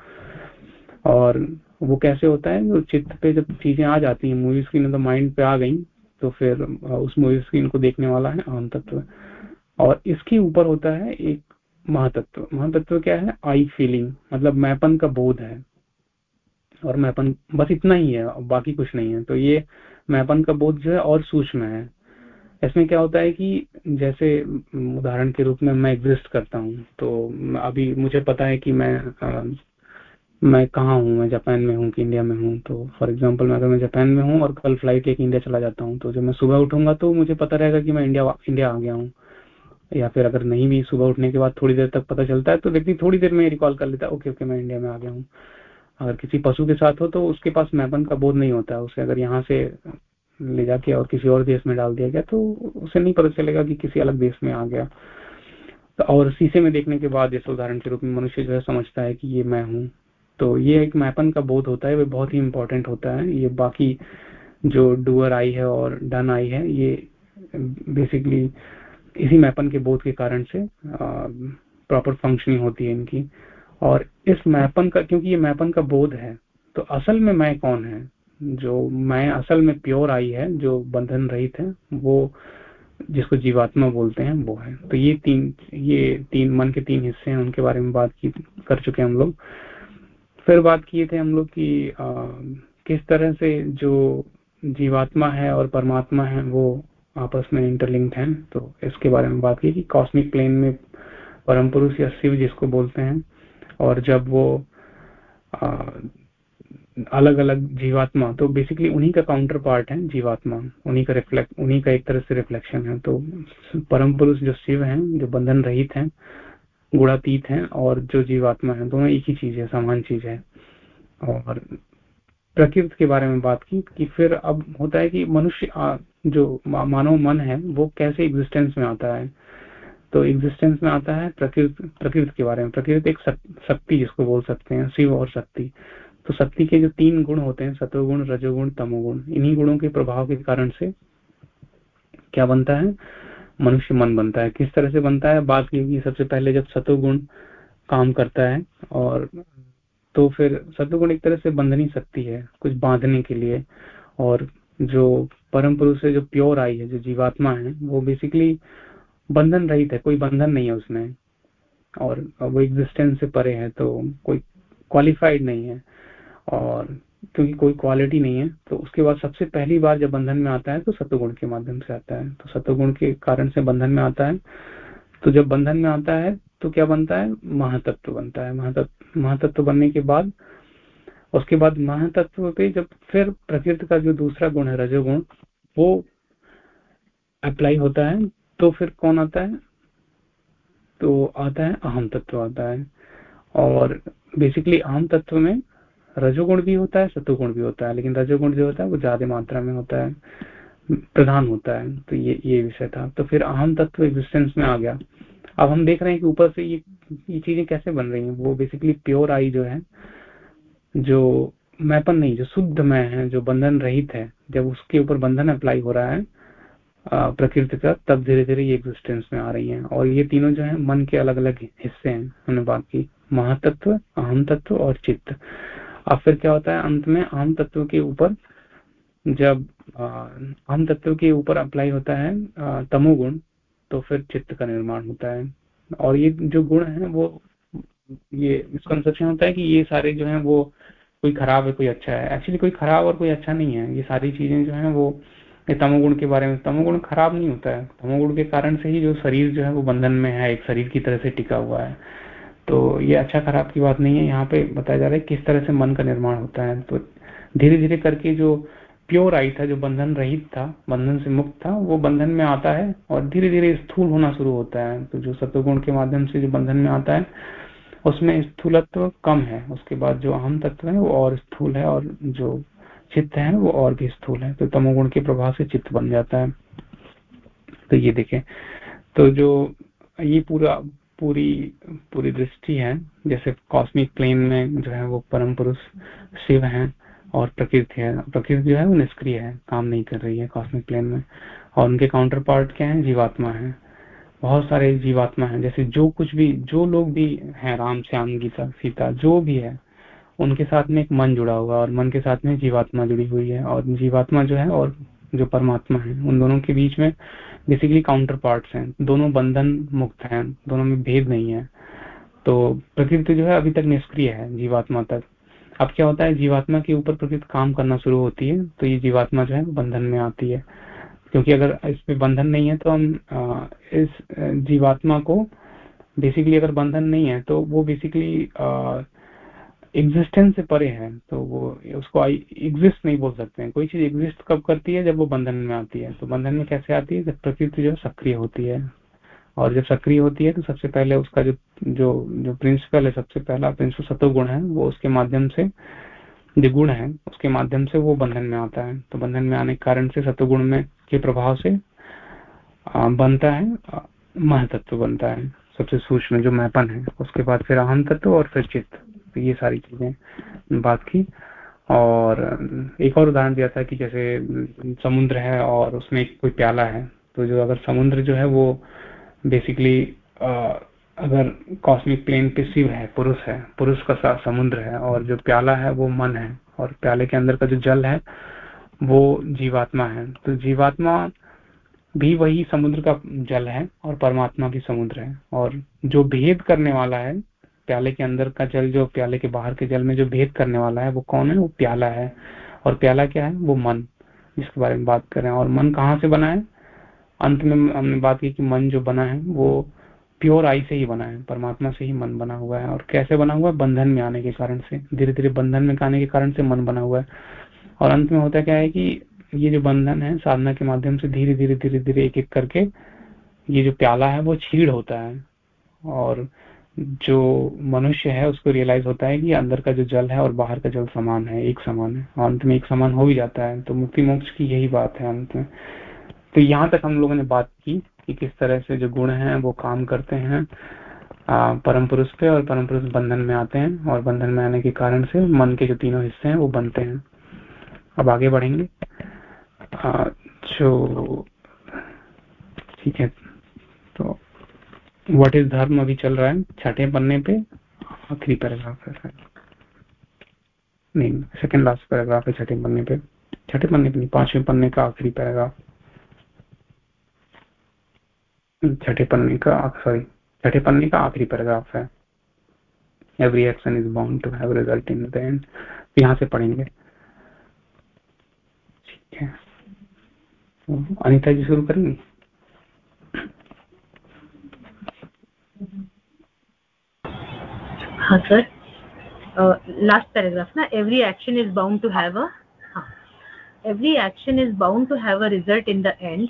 और वो कैसे होता है जो चित्त पे जब चीज़ें आ जाती हैं मूवी स्क्रीन तो माइंड पे आ गई तो फिर उस मूवी स्क्रीन को देखने वाला है अहम तत्व और इसके ऊपर होता है एक महातत्व। महातत्व क्या है? आई फीलिंग मतलब मैपन का बोध है। और मैपन बस इतना ही है बाकी कुछ नहीं है। तो ये मैपन का बोध जो है और सूक्ष्म है। इसमें क्या होता है कि जैसे उदाहरण के रूप में मैं एग्जिस्ट करता हूँ तो अभी मुझे पता है कि मैं मैं कहाँ हूँ? मैं जापान में हूँ कि इंडिया में हूँ? तो फॉर एग्ज़ाम्पल मैं अगर मैं जापान में हूँ और कल फ़्लाइट लेके इंडिया चला जाता हूँ तो जब मैं सुबह उठूँगा तो मुझे पता रहेगा कि मैं इंडिया इंडिया आ गया हूँ। या फिर अगर नहीं भी सुबह उठने के बाद थोड़ी देर तक पता चलता है तो व्यक्ति थोड़ी देर में रिकॉल कर लेता है, ओके ओके, मैं इंडिया में आ गया हूँ। अगर किसी पशु के साथ हो तो उसके पास मैपन का बोध नहीं होता। है उसे अगर यहाँ से ले जाके और किसी और देश में डाल दिया गया तो उसे नहीं पता चलेगा कि किसी अलग देश में आ गया। तो और शीशे में देखने के बाद, जैसे उदाहरण के रूप में मनुष्य जो है समझता है कि ये मैं हूँ। तो ये एक मैपन का बोध होता है वो बहुत ही इंपॉर्टेंट होता है। ये बाकी जो डुअर आई है और डन आई है, ये बेसिकली इसी मैपन के बोध के कारण से प्रॉपर फंक्शनिंग होती है इनकी। और इस मैपन का, क्योंकि ये मैपन का बोध है तो असल में मैं कौन है? जो मैं असल में प्योर आई है, जो बंधन रहित है, वो जिसको जीवात्मा बोलते हैं, वो है। तो ये तीन ये तीन, मन के तीन हिस्से हैं, उनके बारे में बात की, कर चुके हैं हम लोग। फिर बात किए थे हम लोग की किस तरह से जो जीवात्मा है और परमात्मा है वो आपस में इंटरलिंक्ड हैं। तो इसके बारे में बात की कि कॉस्मिक प्लेन में परम पुरुष या शिव जिसको बोलते हैं और जब वो आ, अलग अलग जीवात्मा तो बेसिकली उन्हीं का काउंटर पार्ट है जीवात्मा उन्हीं का रिफ्लेक्ट उन्हीं का एक तरह से रिफ्लेक्शन है। तो परम पुरुष जो शिव हैं जो बंधन रहित हैं गुणातीत हैं और जो जीवात्मा है, दोनों एक ही चीज़ है, समान चीज़ है। और प्रकृति के बारे में बात की कि फिर अब होता है कि मनुष्य जो मानव मन है, वो कैसे एग्जिस्टेंस में आता है? तो एग्जिस्टेंस में आता है प्रकृति प्रकृति के बारे में। प्रकृति एक शक्ति जिसको बोल सकते हैं, शिव और शक्ति। तो शक्ति के जो तीन गुण होते हैं सतोगुण रजोगुण, तमोगुण, इन्हीं गुणों के प्रभाव के कारण से क्या बनता है? मनुष्य मन बनता है। किस तरह से बनता है? बात की सबसे पहले जब सतोगुण काम करता है और तो फिर सतोगुण एक तरह से बंधनी शक्ति है, कुछ बांधने के लिए। और जो परम पुरुष से जो प्योर आई है, जो जीवात्मा है, वो बेसिकली बंधन रहित है, कोई बंधन नहीं है उसमें। और वो एग्जिस्टेंस से परे है तो कोई क्वालिफाइड नहीं है। और क्योंकि कोई क्वालिटी नहीं है तो उसके बाद सबसे पहली बार जब बंधन में आता है तो सतुगुण के माध्यम से आता है। तो सतुगुण के कारण से बंधन में आता है। तो जब बंधन में आता है तो क्या बनता है? महातत्व बनता है। महातत्व महातत्व बनने के बाद, उसके बाद महातत्व पे जब फिर प्रकृति का जो दूसरा गुण है, रजोगुण, वो अप्लाई होता है तो फिर कौन आता है? तो आता है अहम तत्व आता है। और बेसिकली अहम तत्व में रजोगुण भी होता है सतुगुण भी होता है, लेकिन रजोगुण जो होता है वो ज़्यादा मात्रा में होता है, प्रधान होता है तो ये ये विषय था। तो फिर अहम तत्व एग्जिस्टेंस में आ गया। अब हम देख रहे हैं कि ऊपर से ये ये चीज़ें कैसे बन रही हैं? वो बेसिकली प्योर आई जो है, जो मैपन नहीं, जो शुद्ध मैं है, जो बंधन रहित है, जब उसके ऊपर बंधन अप्लाई हो रहा है प्रकृति का, तब धीरे धीरे ये एग्जिस्टेंस में आ रही है। और ये तीनों जो है, मन के अलग अलग हिस्से हैं। हमने बात की, महातत्व, अहम तत्व और चित्त। अब फिर क्या होता है, अंत में आम तत्व के ऊपर जब आम तत्व के ऊपर अप्लाई होता है तमोगुण तो फिर चित्त का निर्माण होता है। और ये जो गुण है, वो, ये मिसकंसेप्शन होता है कि ये सारे जो है, वो कोई खराब है, कोई अच्छा है। एक्चुअली कोई खराब और कोई अच्छा नहीं है। ये सारी चीज़ें जो है, वो तमोगुण के बारे में, तमोगुण खराब नहीं होता है। तमोगुण के कारण से ही जो शरीर जो है, वो बंधन में है, एक शरीर की तरह से टिका हुआ है। तो ये अच्छा खराब की बात नहीं है। यहाँ पे बताया जा रहा है किस तरह से मन का निर्माण होता है। तो धीरे धीरे करके जो प्योर आई था, जो बंधन रहित था, बंधन से मुक्त था, वो बंधन में आता है और धीरे धीरे स्थूल होना शुरू होता है। तो जो सत्वगुण के माध्यम से जो बंधन में आता है, उसमें स्थूलत्व कम है। उसके बाद जो अहम तत्व है, वो और स्थूल है और जो चित्त है, वो और भी स्थूल है। तो तमोगुण के प्रभाव से चित्त बन जाता है। तो ये देखें। तो जो ये पूरा पूरी पूरी दृष्टि है। जैसे कॉस्मिक प्लेन में जो है वो परम पुरुष शिव है और प्रकृति है। प्रकृति जो है वो निष्क्रिय है, काम नहीं कर रही है कॉस्मिक प्लेन में। और उनके काउंटर पार्ट क्या है? जीवात्मा है। बहुत सारे जीवात्मा है। जैसे जो कुछ भी, जो लोग भी हैं, राम, श्याम, गीता, सीता, जो भी है, उनके साथ में एक मन जुड़ा हुआ और मन के साथ में जीवात्मा जुड़ी हुई है। और जीवात्मा जो है और जो परमात्मा है, उन दोनों के बीच में बेसिकली काउंटर पार्ट हैं। दोनों बंधन मुक्त हैं, दोनों में भेद नहीं है। तो प्रकृति जो है अभी तक निष्क्रिय है, जीवात्मा तक। अब क्या होता है, जीवात्मा के ऊपर प्रकृति काम करना शुरू होती है तो ये जीवात्मा जो है बंधन में आती है। क्योंकि अगर इस पे बंधन नहीं है तो हम इस जीवात्मा को बेसिकली अगर बंधन नहीं है तो वो बेसिकली एग्जिस्टेंस से परे है तो वो उसको एग्जिस्ट नहीं बोल सकते हैं। कोई चीज़ एग्जिस्ट कब करती है? जब वो बंधन में आती है। तो बंधन में कैसे आती है? जब प्रकृति जो सक्रिय होती है। और जब सक्रिय होती है तो सबसे पहले उसका जो जो जो प्रिंसिपल है, सबसे पहला प्रिंसिपल सतो गुण है, वो उसके माध्यम से, जो गुण है, उसके माध्यम से वो बंधन में आता है। तो बंधन में आने के कारण से सतोगुण में के प्रभाव से बनता है महतत्व बनता है। सबसे सूक्ष्म जो मैपन है, उसके बाद फिर अहम तत्व और फिर चित्त। तो ये सारी चीज़ें बात की। और एक और उदाहरण दिया था कि जैसे समुद्र है और उसमें कोई प्याला है तो जो अगर समुद्र जो है वो बेसिकली अगर कॉस्मिक प्लेन पे शिव है, पुरुष है, पुरुष का समुद्र है और जो प्याला है वो मन है और प्याले के अंदर का जो जल है वो जीवात्मा है। तो जीवात्मा भी वही समुद्र का जल है और परमात्मा भी समुद्र है और जो भेद करने वाला है प्याले के अंदर का जल जो प्याले के बाहर के जल में जो भेद करने वाला है, वो कौन है? वो प्याला है। और प्याला क्या है? वो मन, जिसके बारे में बात कर रहे हैं। और मन कहाँ से बना है? अंत में हमने बात की कि मन जो बना है, वो प्योर आई से ही बना है। परमात्मा से ही मन बना हुआ है। और कैसे बना हुआ है? बंधन में आने के कारण से धीरे धीरे बंधन में आने के कारण से मन बना हुआ है। और अंत में होता क्या है कि ये जो बंधन है, साधना के माध्यम से धीरे धीरे धीरे धीरे एक एक करके ये जो प्याला है, वो छीड़ होता है। और जो मनुष्य है, उसको रियलाइज़ होता है कि अंदर का जो जल है और बाहर का जल समान है, एक समान है। अंत में एक समान हो भी जाता है। तो मुक्ति मोक्ष की यही बात है अंत में। तो यहाँ तक हम लोगों ने बात की कि किस तरह से जो गुण हैं, वो काम करते हैं परम पुरुष पे और परम पुरुष बंधन में आते हैं और बंधन में आने के कारण से मन के जो तीनों हिस्से हैं, वो बनते हैं। अब आगे बढ़ेंगे। जो, ठीक है। तो व्हाट इज़ धर्म अभी चल रहा है? छठे पन्ने पे आखिरी पैराग्राफ है नहीं सेकंड लास्ट पैराग्राफ है छठे पन्ने पे। छठे पन्ने पे नहीं, पाँचवें पन्ने का आखिरी पैराग्राफ छठे पन्ने का सॉरी छठे पन्ने का आखिरी पैराग्राफ है। Every action is bound to have result in the end यहाँ से पढ़ेंगे। ठीक है। अनिता जी शुरू करेंगे? sir. Uh, last paragraph na every action is bound to have a huh. every action is bound to have a result in the end.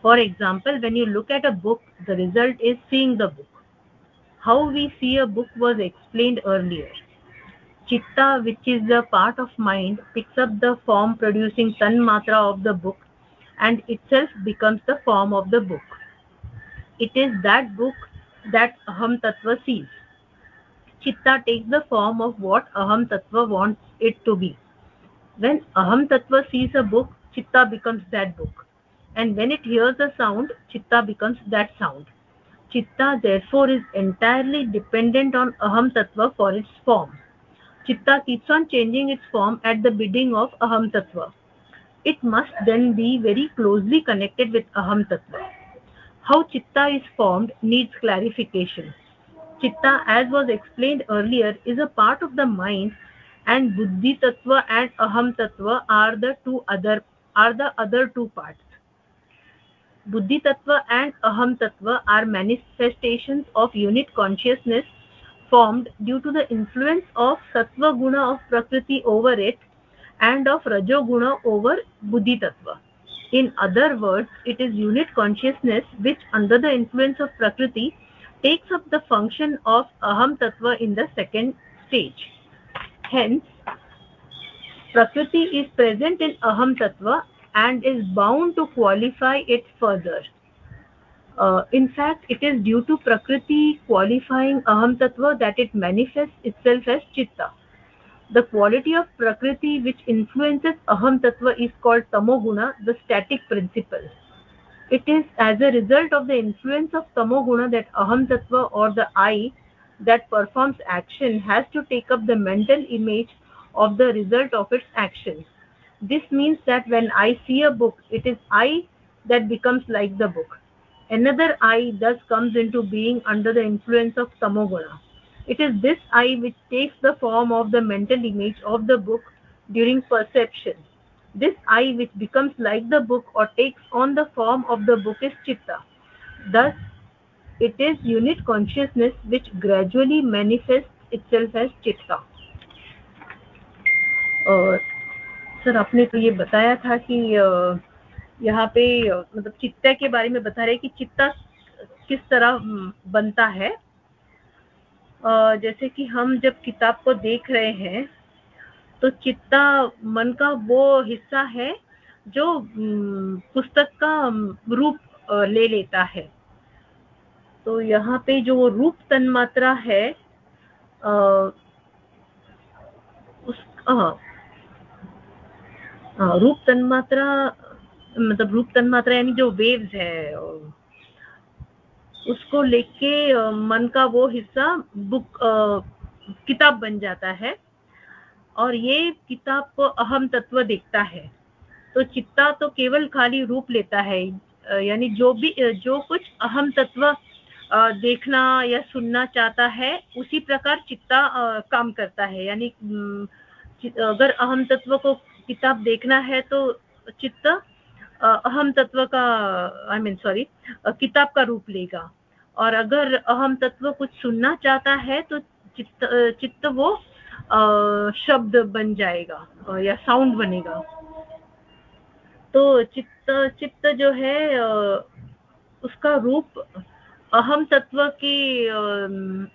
For example when you look at a book the result is seeing the book. How we see a book was explained earlier. Chitta which is the part of mind picks up the form producing tanmatra of the book and itself becomes the form of the book. It is that book that aham tatva sees chitta takes the form of what aham tattva wants it to be. When aham tattva sees a book chitta becomes that book. And when it hears a sound chitta becomes that sound. Chitta therefore is entirely dependent on aham tattva for its form. Chitta keeps on changing its form at the bidding of aham tattva. It must then be very closely connected with aham tattva. How chitta is formed needs clarification chitta as was explained earlier is a part of the mind and buddhi tattva and aham tattva are the two other are the other two parts. Buddhi tattva and aham tattva are manifestations of unit consciousness formed due to the influence of sattva guna of prakriti over it and of rajo guna over buddhi tattva. In other words it is unit consciousness which under the influence of prakriti takes up the function of aham tattva in the second stage. Hence prakriti is present in aham tattva and is bound to qualify it further. Uh, in fact it is due to prakriti qualifying aham tattva that it manifests itself as chitta. The quality of prakriti which influences aham tattva is called tamoguna the static principle it is as a result of the influence of tamoguna that aham tattva or the i that performs action has to take up the mental image of the result of its action. this means that when i see a book it is i that becomes like the book. Another i thus comes into being under the influence of tamoguna it is this i which takes the form of the mental image of the book during perception this I which becomes like the book or takes on the form of the book is chitta. Thus, it is unit consciousness which gradually manifests itself as chitta. और sir आपने तो ये बताया था कि यहाँ पे मतलब चित्ता के बारे में बता रहे कि चित्ता किस तरह बनता है जैसे कि हम जब किताब को देख रहे हैं तो चित्ता मन का वो हिस्सा है जो पुस्तक का रूप ले लेता है। तो यहाँ पे जो रूप तन्मात्रा है उस रूप तन्मात्रा मतलब रूप तन्मात्रा यानी जो वेव्स है उसको लेके मन का वो हिस्सा बुक किताब बन जाता है। और ये किताब को अहम तत्व देखता है। तो चित्ता तो केवल खाली रूप लेता है, यानी जो भी, जो कुछ अहम तत्व देखना या सुनना चाहता है, उसी प्रकार चित्ता काम करता है। यानी अगर अहम तत्व को किताब देखना है तो चित्त अहम तत्व का आई मीन सॉरी किताब का रूप लेगा। और अगर अहम तत्व कुछ सुनना चाहता है तो चित्त चित्त वो शब्द बन जाएगा या साउंड बनेगा। तो चित्त चित्त जो है उसका रूप अहम तत्व की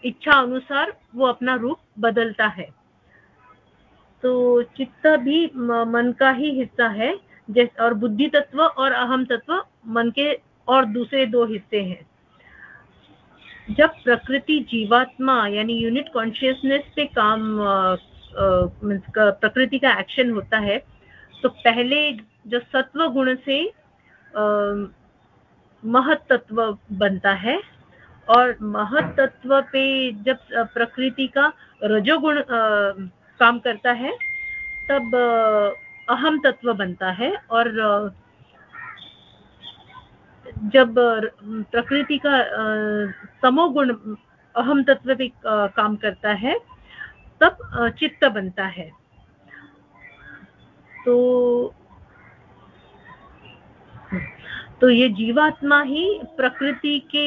इच्छा अनुसार वो अपना रूप बदलता है। तो चित्त भी मन का ही हिस्सा है, जैसे, और बुद्धि तत्व और अहम तत्व मन के और दूसरे दो हिस्से हैं। जब प्रकृति जीवात्मा, यानी यूनिट कॉन्शियसनेस पे काम मीन्स प्रकृति का एक्शन होता है तो पहले जो सत्व गुण से महत्त्व बनता है और महत्त्व पे जब प्रकृति का रजोगुण काम करता है, तब अहम तत्व बनता है और जब प्रकृति का तमोगुण अहम तत्व भी काम करता है, तब चित्त बनता है। तो तो ये जीवात्मा ही प्रकृति के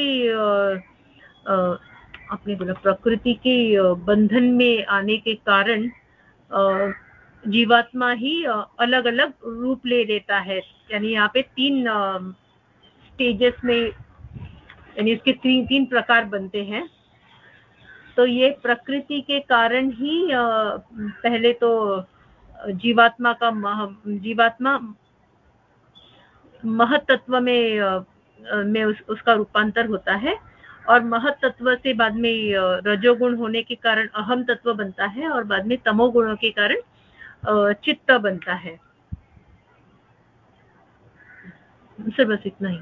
आपने बोला प्रकृति के बंधन में आने के कारण जीवात्मा ही अलग अलग रूप ले लेता है। यानी यहाँ पे तीन स्टेजेस में यानी इसके तीन तीन प्रकार बनते हैं। तो ये प्रकृति के कारण ही पहले तो जीवात्मा का मह जीवात्मा महतत्व में में उस, उसका रूपांतर होता है और महत तत्व से बाद में रजोगुण होने के कारण अहम तत्व बनता है और बाद में तमोगुणों के कारण चित्त बनता है। सर बस इतना ही।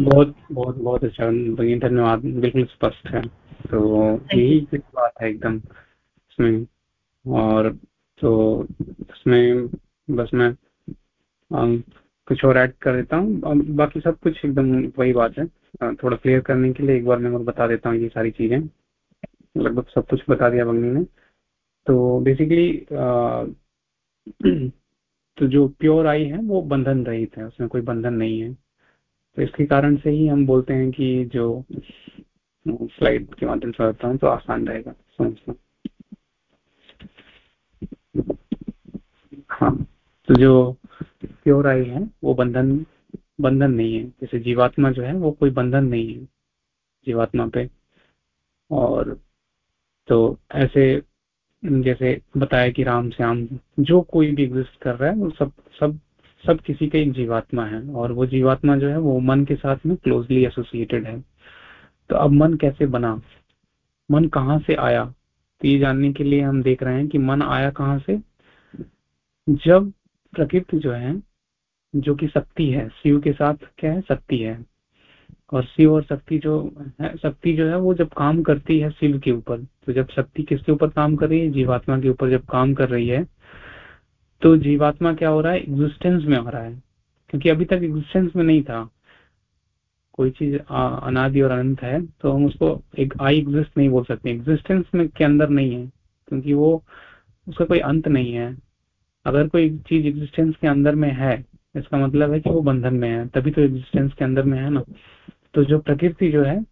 बहुत बहुत बहुत अच्छा। धन्यवाद बिल्कुल स्पष्ट है। तो यही बात है एकदम इसमें। और तो इसमें बस मैं कुछ और ऐड कर देता हूँ। बाकी सब कुछ एकदम वही बात है। थोड़ा क्लियर करने के लिए एक बार मैं और बता देता हूँ ये सारी चीज़ें। लगभग सब कुछ बता दिया बंगनी ने। तो बेसिकली तो जो प्योर आई है वो बंधन रहित है। उसमें कोई बंधन नहीं है। तो इसके कारण से ही हम बोलते हैं कि जो स्लाइड के माध्यम से बताता हूँ तो आसान रहेगा समझना हाँ? तो जो प्योर आई है, वो बंधन बंधन नहीं है। जैसे जीवात्मा जो है, वो कोई बंधन नहीं है जीवात्मा पे। और तो ऐसे, जैसे बताया कि राम श्याम, जो कोई भी एग्जिस्ट कर रहा है, वो सब सब सब किसी का एक जीवात्मा है और वो जीवात्मा जो है वो मन के साथ में क्लोजली एसोसिएटेड है। तो अब मन कैसे बना? मन कहाँ से आया? तो ये जानने के लिए हम देख रहे हैं कि मन आया कहाँ से? जब प्रकृति जो है, जो कि शक्ति है, शिव के साथ क्या है? शक्ति है। और शिव और शक्ति जो है, शक्ति जो है वो जब काम करती है शिव के ऊपर तो जब शक्ति किसके ऊपर काम कर रही है? जीवात्मा के ऊपर जब काम कर रही है तो जीवात्मा क्या हो रहा है? एग्जिस्टेंस में हो रहा है। क्योंकि अभी तक एग्जिस्टेंस में नहीं था। कोई चीज़ अनादि और अनंत है तो हम उसको एक आई एग्जिस्ट नहीं बोल सकते। एग्जिस्टेंस में के अंदर नहीं है क्योंकि वो उसका कोई अंत नहीं है। अगर कोई चीज़ एग्जिस्टेंस के अंदर में है इसका मतलब है कि वो बंधन में है तभी तो एग्जिस्टेंस के अंदर में है ना। तो जो प्रकृति जो है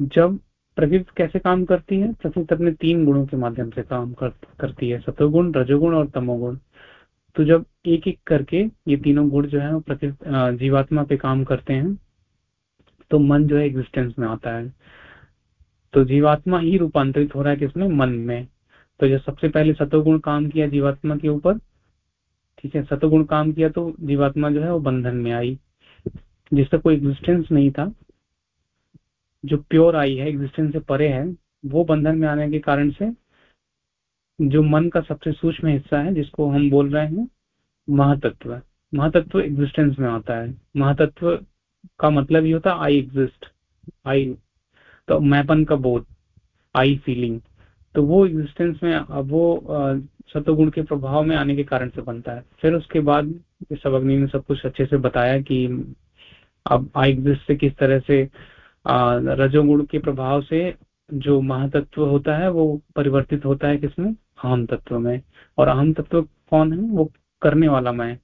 जब प्रकृति कैसे काम करती है? प्रकृति अपने तीन गुणों के माध्यम से काम कर, करती है। सतोगुण रजोगुण और तमोगुण। तो जब एक एक करके ये तीनों गुण जो है वो प्रकृति जीवात्मा पे काम करते हैं तो मन जो है एग्जिस्टेंस में आता है। तो जीवात्मा ही रूपांतरित हो रहा है किसमें? मन में। तो जब सबसे पहले सतोगुण काम किया जीवात्मा के ऊपर, ठीक है, सतोगुण काम किया तो जीवात्मा जो है वो बंधन में आई। जिसका कोई एग्जिस्टेंस नहीं था, जो प्योर आई है एग्जिस्टेंस से परे है, वो बंधन में आने के कारण से जो मन का सबसे सूक्ष्म हिस्सा है, जिसको हम बोल रहे हैं, महातत्व महातत्व एग्जिस्टेंस में आता है। महातत्व का मतलब ये होता है आई एग्जिस्ट आई तो मैपन का बोध आई फीलिंग तो वो एग्जिस्टेंस में वो सतोगुण के प्रभाव में आने के कारण से बनता है। फिर उसके बाद इस अग्नि ने सब कुछ अच्छे से बताया कि अब आई एग्जिस्ट से किस तरह से रजोगुण के प्रभाव से जो महातत्व होता है, वो परिवर्तित होता है किसमें? अहम तत्व में। और अहम तत्व कौन है? वो करने वाला मैं।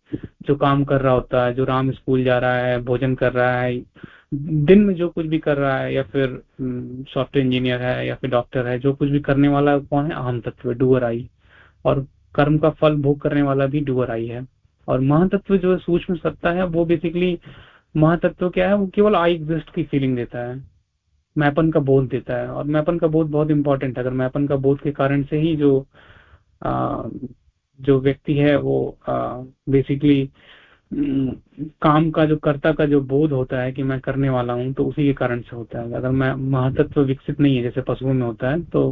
जो काम कर रहा होता है, जो राम स्कूल जा रहा है, भोजन कर रहा है, दिन में जो कुछ भी कर रहा है, या फिर सॉफ्टवेयर इंजीनियर है, या फिर डॉक्टर है, जो कुछ भी करने वाला कौन है? अहम तत्व डुअर आई और कर्म का फल भोग करने वाला भी डुअर आई है। और महातत्व जो सूक्ष्म सत्ता है, वो बेसिकली महातत्व क्या है? वो केवल आई एग्जिस्ट की फीलिंग देता है। मैपन का बोध देता है। और मैपन का बोध बहुत इंपॉर्टेंट है। अगर मैपन का बोध के कारण से ही जो आ, जो व्यक्ति है वो बेसिकली काम का जो कर्ता का जो बोध होता है कि मैं करने वाला हूँ तो उसी के कारण से होता है। अगर मैं महातत्व विकसित नहीं है जैसे पशुओं में होता है तो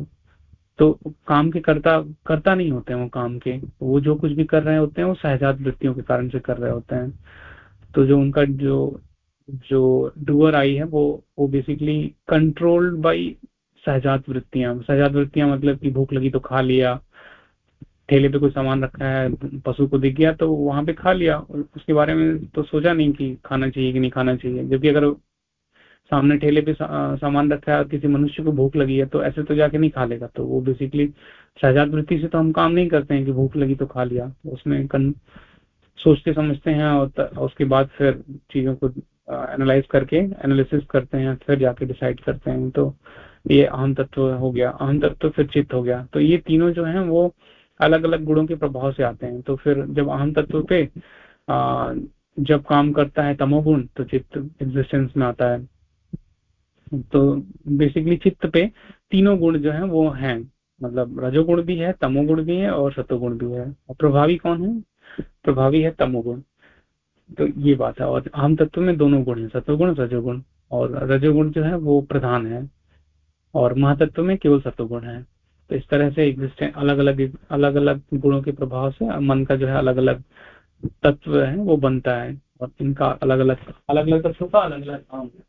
तो काम के कर्ता कर्ता नहीं होते हैं वो काम के। वो जो कुछ भी कर रहे होते हैं वो सहजात वृत्तियों के कारण से कर रहे होते हैं। तो जो उनका जो जो डुअर आई है वो वो बेसिकली कंट्रोल्ड बाई सहजात वृत्तियाँ। सहजात वृत्तियाँ मतलब कि भूख लगी तो खा लिया ठेले पे कोई सामान रखा है पशु को दिख गया तो वहाँ पे खा लिया। उसके बारे में तो सोचा नहीं कि खाना चाहिए कि नहीं खाना चाहिए। जबकि अगर सामने ठेले पे सामान रखा है और किसी मनुष्य को भूख लगी है तो ऐसे तो जाके नहीं खा लेगा। तो वो बेसिकली सहजात वृत्ति से तो हम काम नहीं करते हैं कि भूख लगी तो खा लिया। उसमें कन, सोचते समझते हैं और उसके बाद फिर चीज़ों को एनालाइज करके एनालिसिस करते हैं फिर जाके डिसाइड करते हैं। तो ये अहम तत्व हो गया। अहम तत्व फिर चित्त हो गया। तो ये तीनों जो हैं वो अलग अलग गुणों के प्रभाव से आते हैं। तो फिर जब अहम तत्व पे आ, जब काम करता है तमोगुण तो चित्त एग्जिस्टेंस में आता है। तो बेसिकली चित्त पे तीनों गुण जो है वो हैं। मतलब रजोगुण भी है तमोगुण भी है और सतोगुण भी है। प्रभावी कौन है? प्रभावी है तमोगुण। तो ये बात है, और आम तत्व में दोनों गुण है सतोगुण रजोगुण। और रजोगुण जो है वो प्रधान है, और महातत्व में केवल सतोगुण है। तो इस तरह से एग्जिस्टेंट अलग अलग अलग अलग गुणों के प्रभाव से मन का जो है अलग अलग तत्व है, वो बनता है, और इनका अलग अलग अलग अलग तत्व का अलग अलग काम है।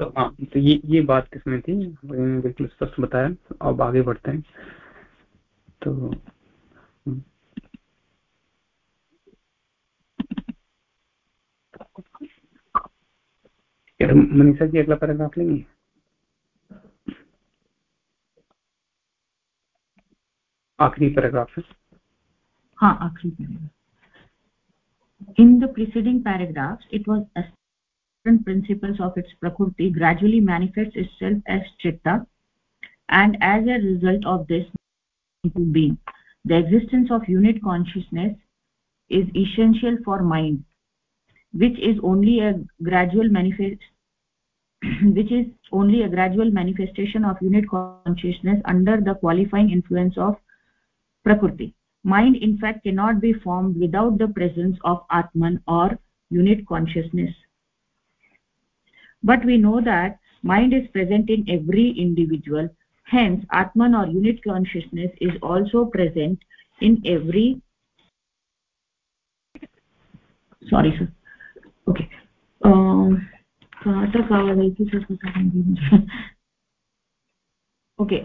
तो हाँ तो ये ये बात किसमें थी? बिल्कुल स्पष्ट बताया, अब आगे बढ़ते हैं। तो फिर मनीषा जी अगला पैराग्राफ लेंगे? आखिरी पैराग्राफ हाँ। आखिरी paragraph in the preceding paragraph it was different principles of its prakriti gradually manifest itself as chitta and as a result of this being the existence of unit consciousness is essential for mind which is only a gradual manifest which is only a gradual manifestation of unit consciousness under the qualifying influence of prakriti. Mind in fact cannot be formed without the presence of atman or unit consciousness. But we know that mind is present in every individual. Hence atman or unit consciousness is also present in every sorry sir. Okay. Um कहाँ तक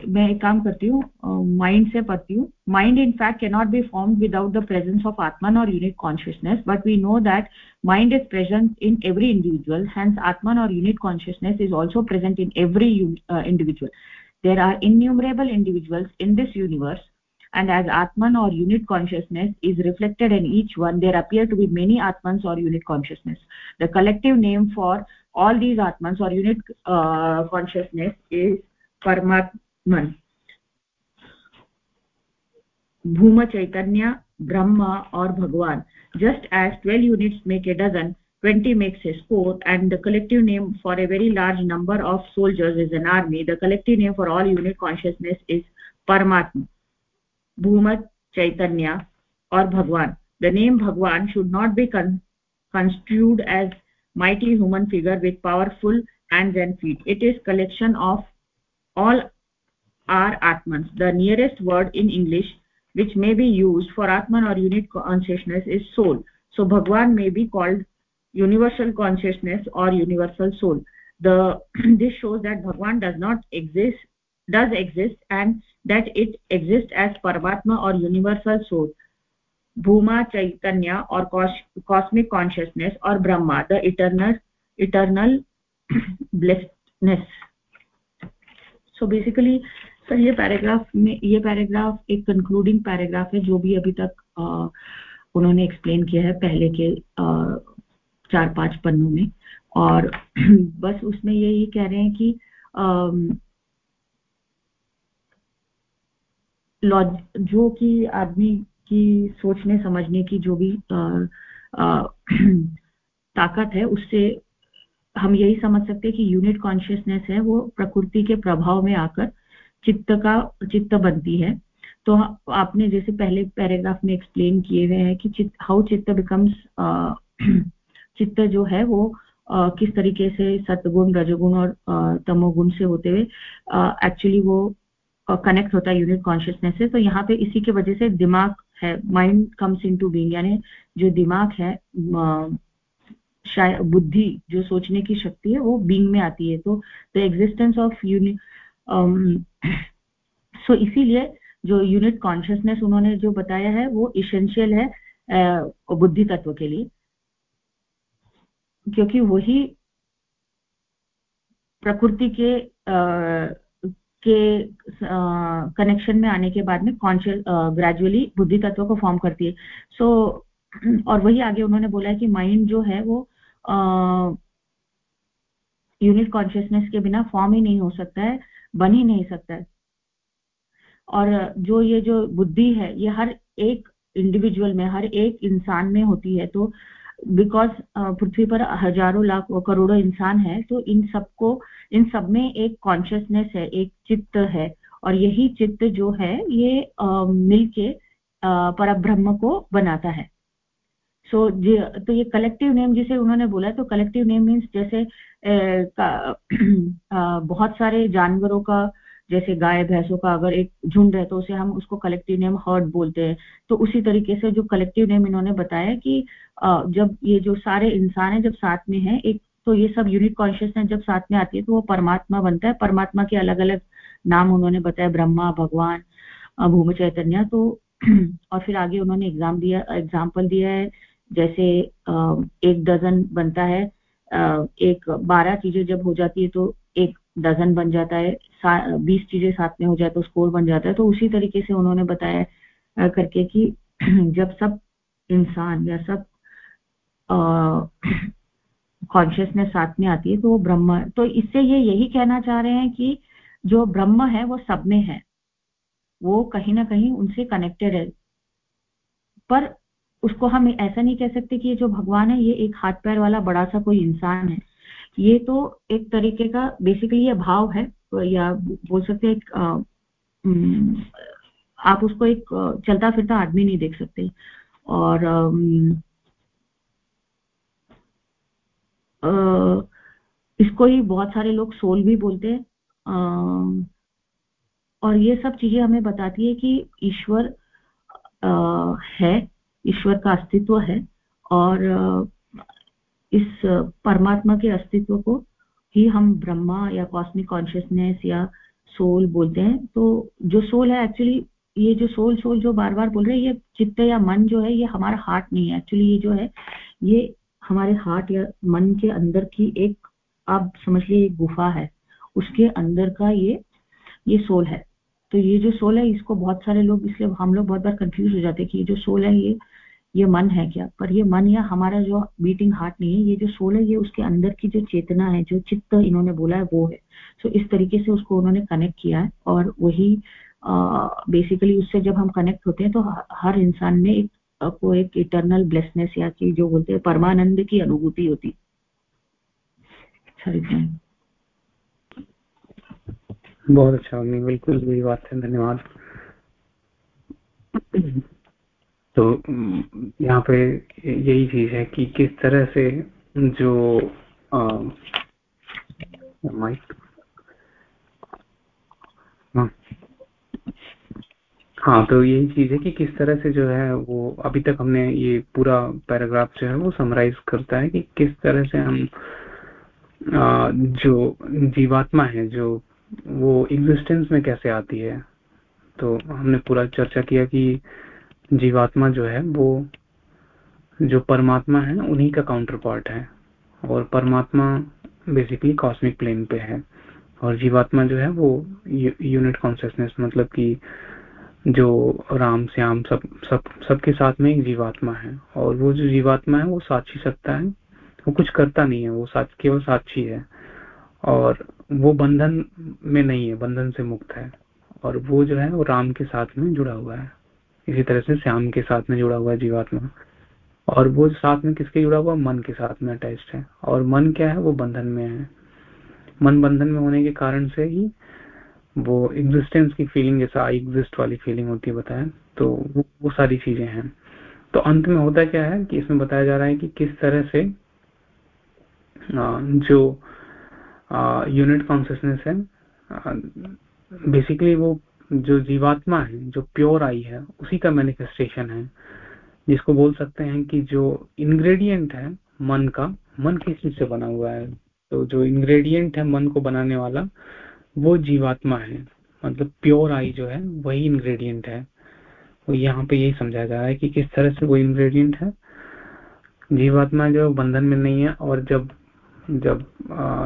मैं एक काम करती हूँ mind से पढ़ती हूँ। Mind in fact can not be form without the presence of atman or unique consciousness but we know that mind is present in every individual hence atman or unique consciousness is also present in every individual there are innumerable individuals in this universe and as atman or unit consciousness is reflected in each one there appear to be many atmans or unit consciousness. The collective name for all these atmans or unit uh, consciousness is paramatma मन bhuma chaitanya brahma or bhagwan. Just as 12 units make a dozen 20 makes a score and the collective name for a very large number of soldiers is an army the collective name for all unit consciousness is paramatma bhuma chaitanya or bhagwan. The name bhagwan should not be con construed as mighty human figure with powerful hands and feet. It is collection of all are atmans. The nearest word in english which may be used for atman or unit consciousness is soul. So bhagwan may be called universal consciousness or universal soul. The this shows that bhagwan does not exist does exist and that it exists as paramatma or universal soul bhuma chaitanya or cos cosmic consciousness or brahma the eternal eternal blessedness so basically sir ये paragraph में ये paragraph एक concluding paragraph है जो भी अभी तक आ, उन्होंने एक्सप्लेन किया है पहले के आ, चार पाँच पन्नों में और बस उसमें ये ही कह रहे हैं कि जो कि आदमी की सोचने समझने की जो भी आ, आ, ताकत है उससे हम यही समझ सकते हैं कि यूनिट कॉन्शियसनेस है वो प्रकृति के प्रभाव में आकर चित्त का चित्त बनती है। तो आपने जैसे पहले पैराग्राफ में एक्सप्लेन किए हुए हैं कि चित, हाउ चित्त बिकम्स चित्त जो है वो uh, किस तरीके से सतगुण रजगुण और तमोगुण से होते हुए एक्चुअली वो कनेक्ट होता है यूनिट कॉन्शियसनेस से तो यहाँ पे इसी की वजह से दिमाग है mind comes into being यानी जो दिमाग है बुद्धि, जो सोचने की शक्ति है, वो बींग में आती है। तो the existence of unit so इसीलिए जो यूनिट कॉन्शियसनेस उन्होंने जो बताया है, वो इसेंशियल है बुद्धि तत्व के लिए। क्योंकि वही प्रकृति के के कनेक्शन में आने के बाद में कॉन्शियस ग्रेजुअली बुद्धि तत्व को फॉर्म करती है। सो so, और वही आगे उन्होंने बोला है कि माइंड जो है वो यूनिट कॉन्शियसनेस के बिना फॉर्म ही नहीं हो सकता है बन ही नहीं सकता है। और जो ये जो बुद्धि है ये हर एक इंडिविजुअल में हर एक इंसान में होती है तो बिकॉज़ पृथ्वी पर हज़ारों लाख करोड़ों इंसान है तो इन सबको इन सब में एक कॉन्शियसनेस है एक चित्त है। और यही चित्त जो है ये मिलके पर ब्रह्म को बनाता है। सो so, तो ये कलेक्टिव नेम जिसे उन्होंने बोला तो कलेक्टिव नेम मीन्स जैसे ए, का, आ, बहुत सारे जानवरों का जैसे गाय भैंसों का अगर एक झुंड है तो उसे हम उसको कलेक्टिव नेम हर्ड बोलते हैं। तो उसी तरीके से जो कलेक्टिव नेम इन्होंने बताया कि जब ये जो सारे इंसान है जब साथ में है, एक तो ये सब यूनिट कॉन्शियसनेस जब साथ में आती है तो वो परमात्मा बनता है। परमात्मा के अलग अलग नाम उन्होंने बताया ब्रह्मा, भगवान भूमि चैतन्य तो और फिर आगे उन्होंने एग्ज़ाम दिया एग्ज़ाम्पल दिया है, जैसे एक डजन बनता है एक बारह चीज़ें जब हो जाती है तो एक डजन बन जाता है। बीस चीज़ें साथ में हो जाए तो स्कोर बन जाता है। तो उसी तरीके से उन्होंने बताया करके कि जब सब इंसान या सब कॉन्शियसनेस साथ में आती है तो वो ब्रह्म तो इससे ये यही कहना चाह रहे हैं कि जो ब्रह्म है वो सब में है। वो कहीं ना कहीं उनसे कनेक्टेड है। पर उसको हम ऐसा नहीं कह सकते कि ये जो भगवान है, ये एक हाथ पैर वाला बड़ा सा कोई इंसान है। ये तो एक तरीके का बेसिकली ये भाव है। या बोल सकते एक आप उसको एक चलता फिरता आदमी नहीं देख सकते। और इसको ही बहुत सारे लोग सोल भी बोलते हैं। और ये सब चीज़ें हमें बताती है कि ईश्वर है, ईश्वर का अस्तित्व है। और इस परमात्मा के अस्तित्व को ही हम ब्रह्मा या कॉस्मिक कॉन्शियसनेस या सोल बोलते हैं। तो जो सोल है एक्चुअली ये जो सोल सोल जो बार बार बोल रहे हैं, ये चित्त या मन जो है, ये हमारा हार्ट नहीं है। एक्चुअली ये जो है, ये हमारे हार्ट या मन के अंदर की एक, आप समझ लीजिए गुफा है। उसके अंदर का ये ये सोल है। तो ये जो सोल है, इसको बहुत सारे लोग, इसलिए हम लोग बहुत बार कंफ्यूज हो जाते हैं कि ये जो सोल है, ये ये मन है क्या? पर ये मन या हमारा जो बीटिंग हार्ट नहीं है ये जो सोल है ये उसके अंदर की जो चेतना है जो चित्त इन्होंने बोला है वो है। सो so, इस तरीके से उसको उन्होंने कनेक्ट किया है और वही बेसिकली उससे जब हम कनेक्ट होते हैं तो हर इंसान में एक को एक इटर्नल ब्लेसनेस या कि जो बोलते हैं परमानंद की अनुभूति होती। बहुत अच्छा बिल्कुल बात है धन्यवाद। तो यहाँ पे यही चीज़ है कि किस तरह से जो माइक हाँ हाँ तो यही चीज़ है कि किस तरह से जो है वो अभी तक हमने ये पूरा पैराग्राफ जो है वो समराइज करता है कि किस तरह से हम आ, जो जीवात्मा है जो वो एग्जिस्टेंस में कैसे आती है। तो हमने पूरा चर्चा किया कि जीवात्मा जो है, वो जो परमात्मा है उन्हीं का काउंटर पार्ट है। और परमात्मा बेसिकली कॉस्मिक प्लेन पे है। और जीवात्मा जो है, वो यूनिट कॉन्सियसनेस मतलब कि जो राम, श्याम, सब सब, सबके साथ में एक जीवात्मा है। और वो जो जीवात्मा है, वो साक्षी सकता है। वो कुछ करता नहीं है, वो साच, केवल साक्षी है। और वो बंधन में नहीं है, बंधन से मुक्त है। और वो जो है, वो राम के साथ में जुड़ा हुआ है। इसी तरह से श्याम के साथ में जुड़ा हुआ है जीवात्मा। और वो साथ में किसके जुड़ा हुआ? मन के साथ में अटैच्ड है। और मन क्या है? वो बंधन में है। मन बंधन में होने के कारण से ही वो एग्जिस्टेंस की फीलिंग जैसा आई एग्जिस्ट वाली फीलिंग होती है बताया। तो वो, वो सारी चीज़ें हैं। तो अंत में होता क्या है कि इसमें बताया जा रहा है कि किस तरह से जो यूनिट कॉन्सियसनेस है बेसिकली वो जो जीवात्मा है, जो प्योर आई है, उसी का मैनिफेस्टेशन है, जिसको बोल सकते हैं कि जो इंग्रेडिएंट है मन का, मन किस चीज़ से बना हुआ है? तो जो इंग्रेडिएंट है मन को बनाने वाला, वो जीवात्मा है। मतलब प्योर आई जो है, वही इंग्रेडिएंट है। तो यहाँ पे यही समझाया जा रहा है कि किस तरह से वो इंग्रेडिएंट है। जीवात्मा जो बंधन में नहीं है, और जब जब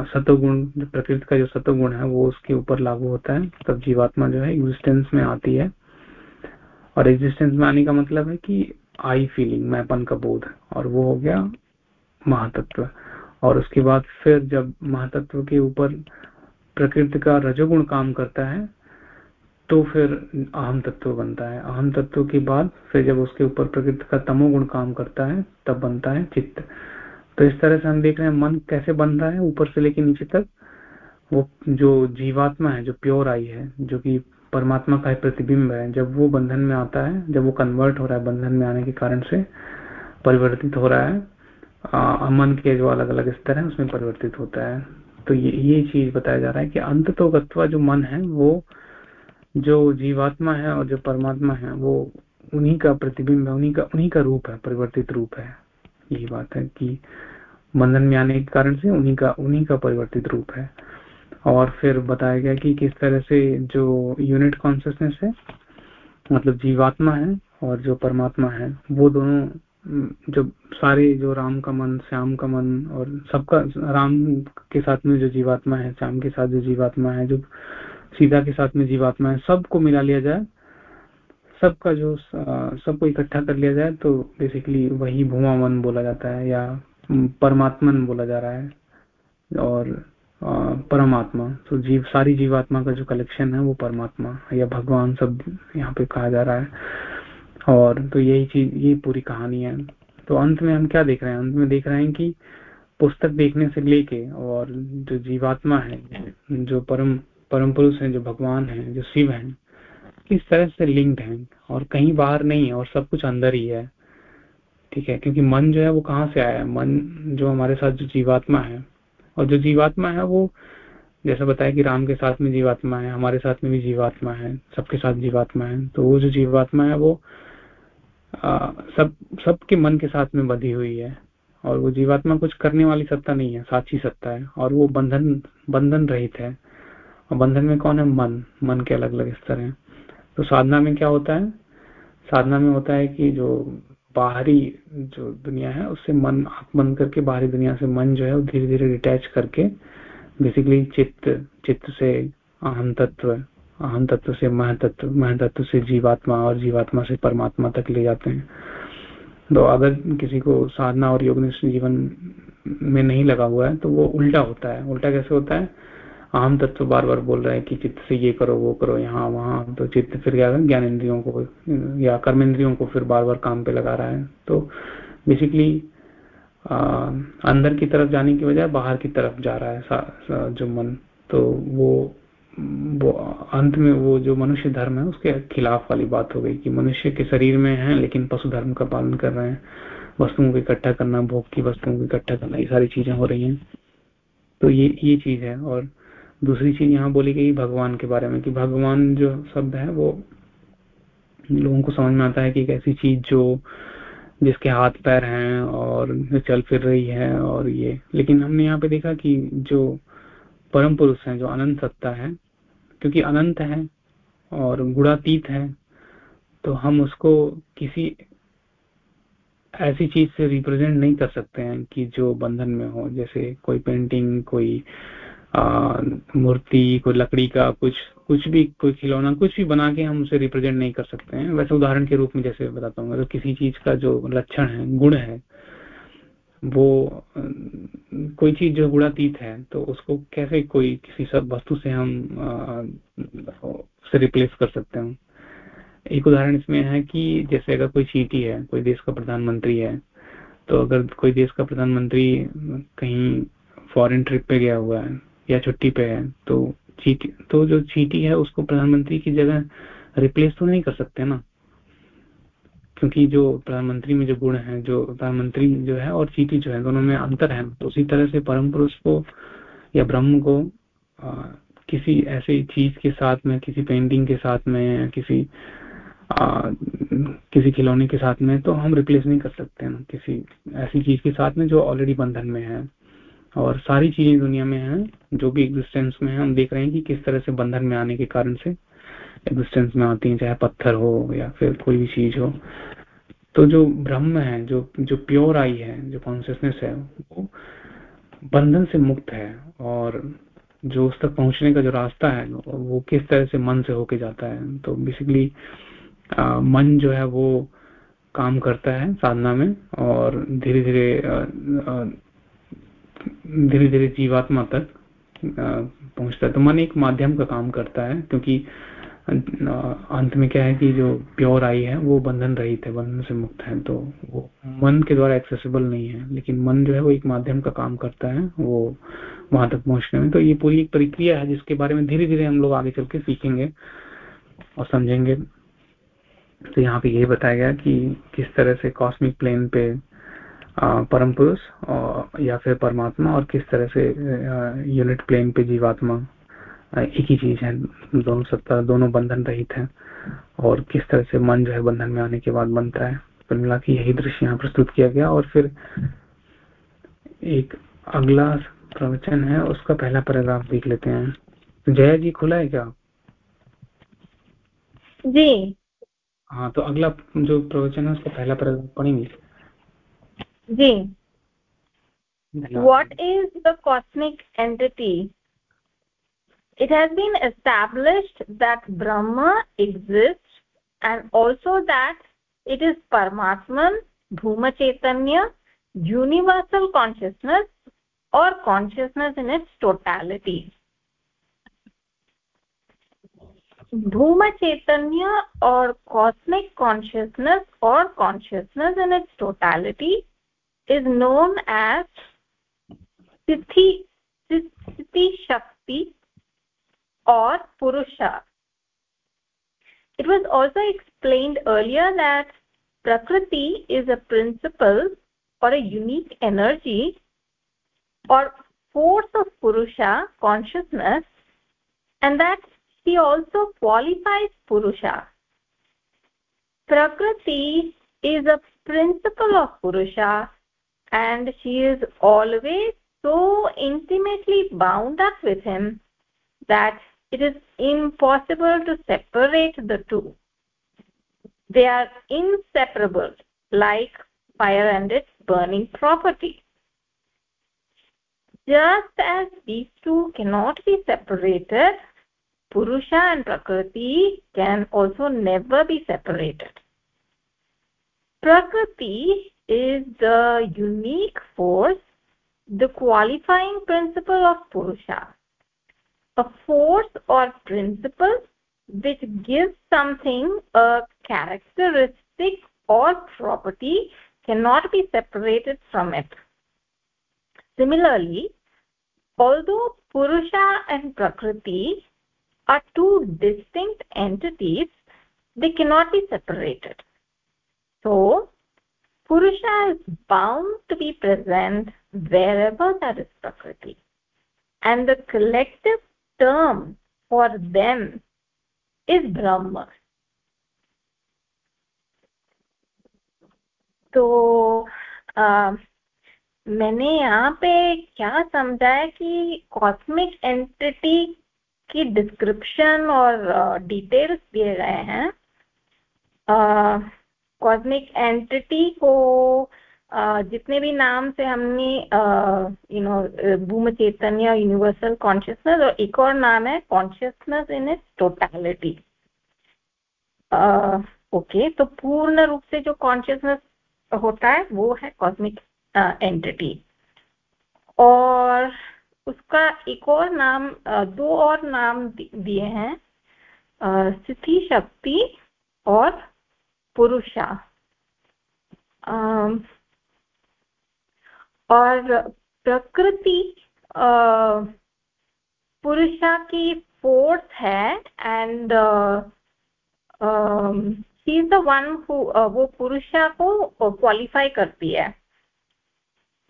सतोगुण जो प्रकृति का जो सतोगुण है, वो उसके ऊपर लागू होता है, तब जीवात्मा जो है एग्जिस्टेंस में आती है। और एग्जिस्टेंस में आने का मतलब है कि आई फीलिंग मैंपन का बोध, और वो हो गया महातत्व। और उसके बाद फिर जब महातत्व के ऊपर प्रकृति का रजोगुण काम करता है तो फिर अहम तत्व बनता है। अहम तत्व के बाद फिर जब उसके ऊपर प्रकृति का तमोगुण काम करता है, तब बनता है चित्त। तो इस तरह से हम देख रहे हैं मन कैसे बन रहा है ऊपर से लेके नीचे तक? वो जो जीवात्मा है जो प्योर आई है जो कि परमात्मा का प्रतिबिंब है जब वो बंधन में आता है जब वो कन्वर्ट हो रहा है बंधन में आने के कारण से परिवर्तित हो रहा है आ, मन के जो अलग अलग स्तर है उसमें परिवर्तित होता है। तो ये ये चीज़ बताया जा रहा है कि अंत तो जो मन है वो जो जीवात्मा है और जो परमात्मा है वो उन्हीं का प्रतिबिंब है उन्हीं का उन्हीं का रूप है परिवर्तित रूप है। यही बात है कि बंधन में आने के कारण से उन्हीं का उन्हीं का परिवर्तित रूप है। और फिर बताया गया कि किस तरह से जो यूनिट कॉन्सियसनेस है मतलब जीवात्मा है और जो परमात्मा है, वो दोनों, जो सारे जो राम का मन, श्याम का मन और सबका, राम के साथ में जो जीवात्मा है, श्याम के साथ जो जीवात्मा है, जो सीता के साथ में जीवात्मा है, सबको मिला लिया जाए सबका जो सबको इकट्ठा कर लिया जाए तो बेसिकली वही भूमा मन बोला जाता है या परमात्मन बोला जा रहा है। और परमात्मा तो जीव, सारी जीवात्मा का जो कलेक्शन है, वो परमात्मा या भगवान सब यहाँ पे कहा जा रहा है। और तो यही चीज़ ये पूरी कहानी है। तो अंत में हम क्या देख रहे हैं? अंत में देख रहे हैं कि पुस्तक देखने से लेके और जो जीवात्मा है, जो परम परम पुरुष है, जो भगवान है, जो शिव है किस तरह से लिंक्ड है और कहीं बाहर नहीं है और सब कुछ अंदर ही है। ठीक है क्योंकि मन जो है वो कहाँ से आया है? मन जो हमारे साथ जो जीवात्मा है। और जो जीवात्मा है वो जैसा बताया कि राम के साथ में जीवात्मा है हमारे साथ में भी जीवात्मा है सबके साथ जीवात्मा है तो वो जो जीवात्मा है वो आ, सब सबके मन के साथ में बधी हुई है। और वो जीवात्मा कुछ करने वाली सत्ता नहीं है साक्षी सत्ता है। और वो बंधन बंधन रहित है। और बंधन में कौन है? मन। मन के अलग अलग स्तर है। तो साधना में क्या होता है? साधना में होता है कि जो बाहरी जो दुनिया है, उससे मन बंद करके बाहरी दुनिया से मन जो है, वो धीरे धीरे डिटैच करके बेसिकली चित्त चित्त से अहम तत्व अहम तत्व से मह तत्व मह तत्व से जीवात्मा और जीवात्मा से परमात्मा तक ले जाते हैं। तो अगर किसी को साधना और योग जीवन में नहीं लगा हुआ है तो वो उल्टा होता है। उल्टा कैसे होता है? आम तत्व बार बार बोल रहा है कि चित्त से ये करो वो करो यहाँ वहाँ तो चित्त फिर क्या ज्ञान इंद्रियों को या कर्म इंद्रियों को फिर बार बार काम पे लगा रहा है। तो बेसिकली अंदर की तरफ़ जाने की बजाय बाहर की तरफ़ जा रहा है सा, सा, जो मन। तो वो वो अंत में वो जो मनुष्य धर्म है उसके खिलाफ वाली बात हो गई कि मनुष्य के शरीर में है लेकिन पशु धर्म का पालन कर रहे हैं। वस्तुओं को इकट्ठा करना भोग की वस्तुओं को इकट्ठा करना ये सारी चीज़ें हो रही हैं। तो ये ये चीज़ है और दूसरी चीज़ यहाँ बोली गई भगवान के बारे में कि भगवान जो शब्द है, वो लोगों को समझ में आता है कि एक ऐसी चीज़ जो जिसके हाथ पैर हैं और चल फिर रही है और ये। लेकिन हमने यहाँ पे देखा कि जो परम पुरुष है, जो अनंत सत्ता है, क्योंकि अनंत है और गुणातीत है तो हम उसको किसी ऐसी चीज़ से रिप्रेजेंट नहीं कर सकते हैं कि जो बंधन में हो, जैसे कोई पेंटिंग कोई मूर्ति कोई लकड़ी का कुछ कुछ भी, कोई खिलौना, कुछ भी बना के हम उसे रिप्रेजेंट नहीं कर सकते हैं। वैसे उदाहरण के रूप में जैसे बताता हूँ, अगर किसी चीज़ का जो लक्षण है, गुण है, वो, कोई चीज़ जो गुणातीत है तो उसको कैसे कोई किसी सब वस्तु से हम उसे रिप्लेस कर सकते हैं? एक उदाहरण इसमें है कि जैसे अगर कोई चीटी है, कोई देश का प्रधानमंत्री है तो अगर कोई देश का प्रधानमंत्री कहीं फॉरेन ट्रिप पे गया हुआ है या छुट्टी पे है तो चीटी तो जो चीटी है उसको प्रधानमंत्री की जगह रिप्लेस तो नहीं कर सकते ना? क्योंकि जो प्रधानमंत्री में जो गुण है जो प्रधानमंत्री जो है और चीटी जो है दोनों में अंतर है। तो उसी तरह से परम पुरुष को या ब्रह्म को आ, किसी ऐसी चीज़ के साथ में किसी पेंटिंग के साथ में या किसी आ, किसी खिलौने के साथ में तो हम रिप्लेस नहीं कर सकते ना? किसी ऐसी चीज़ के साथ में जो ऑलरेडी बंधन में है। और सारी चीज़ें दुनिया में हैं, जो भी एग्जिस्टेंस में है। हम देख रहे हैं कि किस तरह से बंधन में आने के कारण से एग्जिस्टेंस में आती है, चाहे पत्थर हो या फिर कोई भी चीज़ हो। तो जो ब्रह्म है, जो जो प्योर आई है, जो कॉन्सियसनेस है, वो बंधन से मुक्त है और जो उस तक पहुँचने का जो रास्ता है, वो किस तरह से मन से होके जाता है। तो बेसिकली मन जो है वो काम करता है साधना में और धीरे धीरे धीरे धीरे जीवात्मा तक पहुँचता है। तो मन एक माध्यम का काम करता है, क्योंकि अंत में क्या है कि जो प्योर आई है, वो बंधन रहित है, बंधन से मुक्त है। तो वो मन के द्वारा एक्सेसिबल नहीं है, लेकिन मन जो है वो एक माध्यम का काम करता है, वो वहाँ तक पहुँचने में। तो ये पूरी एक प्रक्रिया है, जिसके बारे में धीरे धीरे हम लोग आगे चल के सीखेंगे और समझेंगे। तो यहाँ पे यही बताया गया कि किस तरह से कॉस्मिक प्लेन पे परम पुरुष या फिर परमात्मा और किस तरह से यूनिट प्लेन पे जीवात्मा एक ही चीज़ है दोनों सत्ता दोनों बंधन रहित है और किस तरह से मन जो है बंधन में आने के बाद बनता है। कुल मिला की यही दृश्य यहाँ प्रस्तुत किया गया और फिर एक अगला प्रवचन है उसका पहला पैराग्राफ देख लेते हैं। जया जी खुला है क्या? जी। हाँ तो अगला जो प्रवचन है उसका पहला पैराग्राफ पढ़ेंगे। जी। what is the cosmic entity? It has been established that brahma exists and also that it is paramatman bhuma chaitanya universal consciousness or consciousness in its totality. Bhuma chaitanya or cosmic consciousness or consciousness in its totality is known as sthiti sthiti shakti or purusha. It was also explained earlier that prakriti is a principle or a unique energy or force of purusha consciousness and that he also qualifies purusha. Prakriti is a principle of purusha and she is always so intimately bound up with him that it is impossible to separate the two. They are inseparable like fire and its burning property just as these two cannot be separated purusha and prakriti can also never be separated. Prakriti is the unique force the qualifying principle of purusha. A force or principle which gives something a characteristic or property cannot be separated from it. Similarly although purusha and prakriti are two distinct entities they cannot be separated. So purusha is bound to be present wherever there is prakriti and the collective term for them is brahma तो आ, मैंने यहाँ पे क्या समझा है कि cosmic entity की description और डिटेल्स दिए गए हैं कॉस्मिक एंटिटी को जितने भी नाम से हमने you know Bhoom Chaitanya universal consciousness और एक और नाम है consciousness in its totality okay तो पूर्ण रूप से जो कॉन्शियसनेस होता है, वो है कॉस्मिक एंटिटी और उसका एक और नाम दो और नाम दिए हैं स्थिति शक्ति और पुरुषा। और प्रकृति पुरुषा की फोर्थ है and he is the one वो पुरुषा को क्वालिफाई करती है।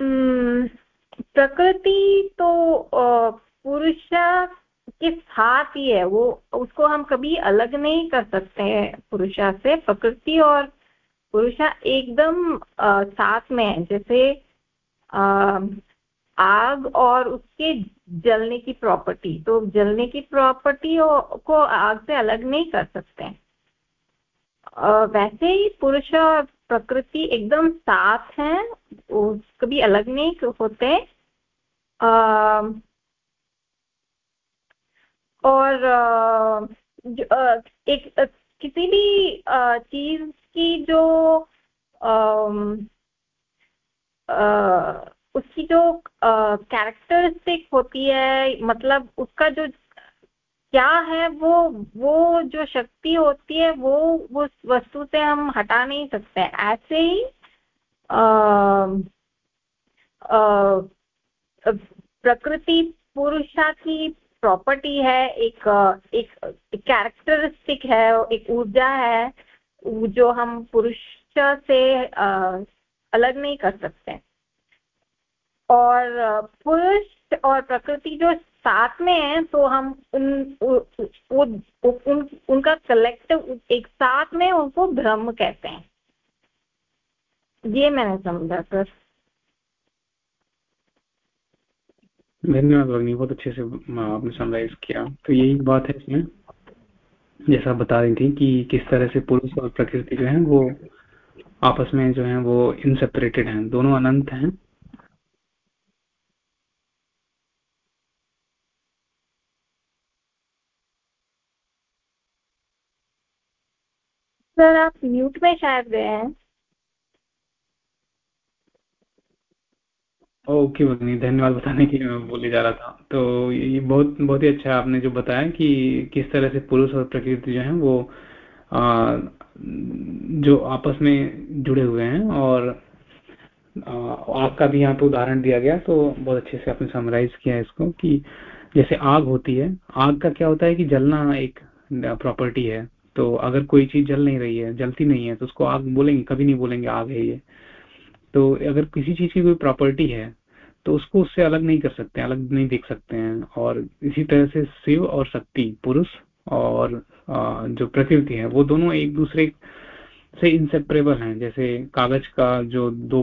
प्रकृति तो पुरुषा के साथ ही है वो उसको हम कभी अलग नहीं कर सकते हैं पुरुषा से प्रकृति और पुरुषा एकदम आ, साथ में है जैसे आ, आग और उसके जलने की प्रॉपर्टी तो जलने की प्रॉपर्टी को आग से अलग नहीं कर सकते वैसे ही पुरुष और प्रकृति एकदम साथ हैं कभी अलग नहीं होते। और एक किसी भी चीज़ की जो उसकी जो कैरेक्टरिस्टिक होती है मतलब उसका जो क्या है, वो वो जो शक्ति होती है, वो उस वस्तु से हम हटा नहीं सकते। ऐसे ही प्रकृति पुरुषा की प्रॉपर्टी है एक एक कैरेक्टरिस्टिक है एक ऊर्जा है जो हम पुरुष से आ, अलग नहीं कर सकते। और पुरुष और प्रकृति जो साथ में है तो हम उन उ, उन उनका कलेक्टिव एक साथ में उनको ब्रह्म कहते हैं। ये मैंने समझा सर। धन्यवाद भगनी बहुत अच्छे से आपने समराइज किया। तो यही बात है इसमें, जैसा बता रही थी कि किस तरह से पुरुष और प्रकृति जो है, वो आपस में जो है, वो इनसेपरेटेड हैं। दोनों अनंत हैं। सर, आप म्यूट में शायद गए हैं। ओके भगनी धन्यवाद बताने के लिए मैं बोले जा रहा था। तो ये बहुत बहुत ही अच्छा आपने जो बताया कि किस तरह से पुरुष और प्रकृति जो है वो आ, जो आपस में जुड़े हुए हैं और आग का भी यहाँ पे उदाहरण दिया गया तो बहुत अच्छे से आपने समराइज किया इसको कि जैसे आग होती है आग का क्या होता है कि जलना एक प्रॉपर्टी है। तो अगर कोई चीज़ जल नहीं रही है जलती नहीं है तो उसको आग बोलेंगे कभी नहीं बोलेंगे आग है ये। तो अगर किसी चीज़ की कोई प्रॉपर्टी है तो उसको उससे अलग नहीं कर सकते अलग नहीं देख सकते हैं। और इसी तरह से शिव और शक्ति पुरुष और जो प्रकृति है वो दोनों एक दूसरे से इंसेपरेबल हैं। जैसे कागज़ का जो दो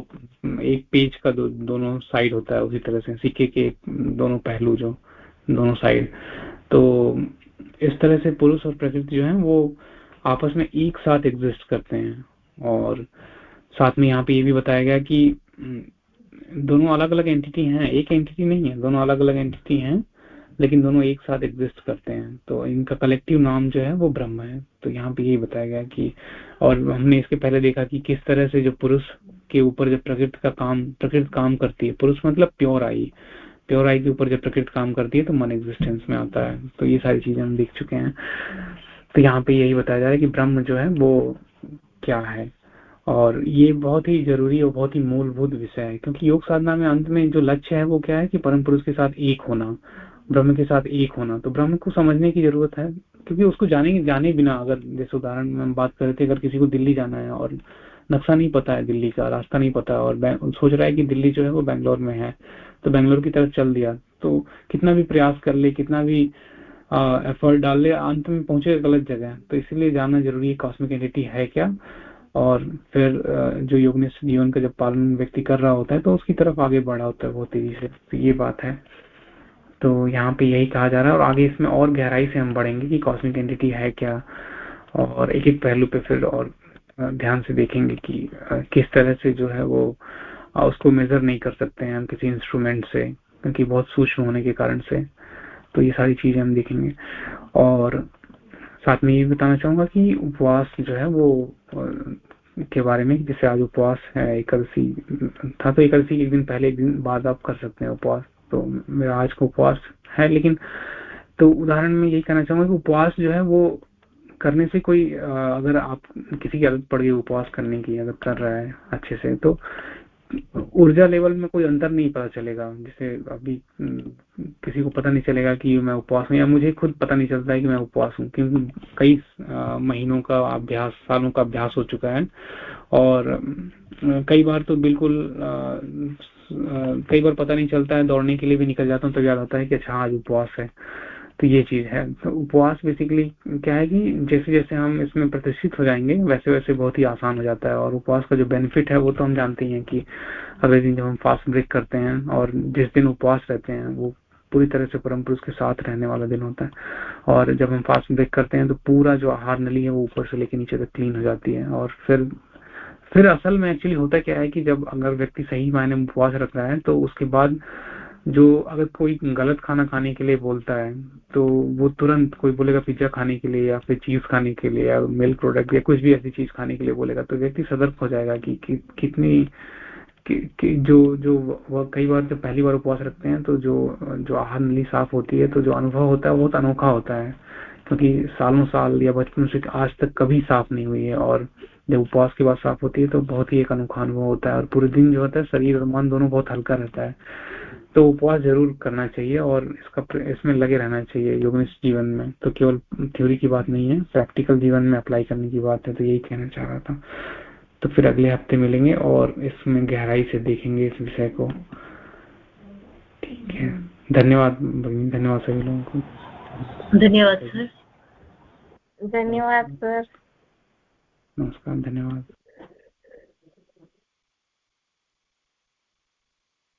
एक पेज का दो, दोनों साइड होता है उसी तरह से सिक्के के दोनों पहलू जो दोनों साइड तो इस तरह से पुरुष और प्रकृति जो है वो आपस में एक साथ एग्जिस्ट करते हैं। और साथ में यहाँ पे ये भी बताया गया कि हम्म, दोनों अलग अलग एंटिटी हैं एक एंटिटी नहीं है दोनों अलग अलग एंटिटी हैं लेकिन दोनों एक साथ एग्जिस्ट करते हैं। तो इनका कलेक्टिव नाम जो है वो ब्रह्म है। तो यहाँ पे यही बताया गया कि और हमने इसके पहले देखा कि किस तरह से जो पुरुष के ऊपर जब प्रकृति का काम प्रकृति काम करती है पुरुष मतलब प्योर आई प्योर आई के ऊपर जब प्रकृति काम करती है तो मन एग्जिस्टेंस में आता है। तो ये सारी चीज़ें हम देख चुके हैं। तो यहाँ पे यही बताया जा रहा है कि ब्रह्म जो है वो क्या है। और ये बहुत ही ज़रूरी और बहुत ही मूलभूत विषय है, क्योंकि योग साधना में अंत में जो लक्ष्य है वो क्या है कि परम पुरुष के साथ एक होना, ब्रह्म के साथ एक होना। तो ब्रह्म को समझने की ज़रूरत है, क्योंकि उसको जाने जाने बिना अगर, जैसे उदाहरण में हम बात कर रहे थे, अगर किसी को दिल्ली जाना है और नक्शा नहीं पता है दिल्ली का, रास्ता नहीं पता और सोच रहा है कि दिल्ली जो है वो बैंगलोर में है तो बैंगलोर की तरफ़ चल दिया तो कितना भी प्रयास कर ले, कितना भी एफर्ट डाल ले, अंत में पहुँचे गलत जगह। तो इसलिए जानना ज़रूरी है कॉस्मिक एंटिटी है क्या? और फिर जो योगनिष्ठ जीवन का जब पालन व्यक्ति कर रहा होता है तो उसकी तरफ़ आगे बढ़ा होता है, बहुत तेज़ी से। तो ये बात है। तो यहाँ पे यही कहा जा रहा है और आगे इसमें और गहराई से हम बढ़ेंगे कि कॉस्मिक एंटिटी है क्या। और एक एक पहलू पे फिर और ध्यान से देखेंगे कि किस तरह से जो है वो उसको मेजर नहीं कर सकते हैं हम किसी इंस्ट्रूमेंट से, क्योंकि बहुत सूक्ष्म होने के कारण से। तो ये सारी चीज़ें हम देखेंगे। और साथ में ये बताना चाहूँगा कि उपवास जो है वो के बारे में जैसे आज उपवास है, एकादशी, था तो एकादशी एक दिन पहले एक दिन बाद आप कर सकते हैं उपवास। तो मेरा आज का उपवास है, लेकिन तो उदाहरण में यही कहना चाहूँगा कि उपवास जो है वो करने से कोई, अगर आप किसी की आदत पड़ गई उपवास करने की, अगर कर रहा है अच्छे से तो ऊर्जा लेवल में कोई अंतर नहीं पता चलेगा। जैसे अभी किसी को पता नहीं चलेगा कि मैं उपवास हूँ या मुझे खुद पता नहीं चलता है कि मैं उपवास हूँ, क्योंकि कई महीनों का अभ्यास, सालों का अभ्यास हो चुका है। और कई बार तो बिल्कुल कई बार पता नहीं चलता है, दौड़ने के लिए भी निकल जाता हूँ तो याद आता है कि अच्छा आज उपवास है। तो ये चीज़ है। तो उपवास बेसिकली क्या है कि जैसे जैसे हम इसमें प्रतिष्ठित हो जाएँगे, वैसे वैसे बहुत ही आसान हो जाता है। और उपवास का जो बेनिफिट है वो तो हम जानते ही हैं कि अगले दिन जब हम फास्ट ब्रेक करते हैं और जिस दिन उपवास रहते हैं, वो पूरी तरह से परम पुरुष के साथ रहने वाला दिन होता है। और जब हम फास्ट ब्रेक करते हैं तो पूरा जो आहार नली है वो ऊपर से लेके नीचे तक क्लीन हो जाती है। और फिर फिर असल में एक्चुअली होता क्या है कि जब अगर व्यक्ति सही मायने में उपवास रख रहा है तो उसके बाद जो अगर कोई गलत खाना खाने के लिए बोलता है तो वो तुरंत कोई बोलेगा पिज्जा खाने के लिए या फिर चीज़ खाने के लिए या मिल्क प्रोडक्ट या कुछ भी ऐसी चीज़ खाने के लिए बोलेगा तो व्यक्ति सतर्क हो जाएगा कि, कि कितनी कि, कि जो जो कई बार जब पहली बार उपवास रखते हैं तो जो जो आहार नली साफ़ होती है तो जो अनुभव होता है बहुत अनोखा होता है। क्योंकि सालों साल या बचपन से आज तक कभी साफ़ नहीं हुई है और जब उपवास के बाद साफ़ होती है तो बहुत ही एक अनोखा अनुभव होता है और पूरे दिन जो होता है शरीर और मन दोनों बहुत हल्का रहता है। तो उपवास ज़रूर करना चाहिए और इसका इसमें लगे रहना चाहिए योगनिष्ठ जीवन में। तो केवल थ्योरी की बात नहीं है प्रैक्टिकल जीवन में अप्लाई करने की बात है तो यही कहना चाह रहा था। तो फिर अगले हफ़्ते मिलेंगे और इसमें गहराई से देखेंगे इस विषय को। ठीक है। धन्यवाद धन्यवाद सभी लोगों को। धन्यवाद सर। धन्यवाद सर। नमस्कार धन्यवाद।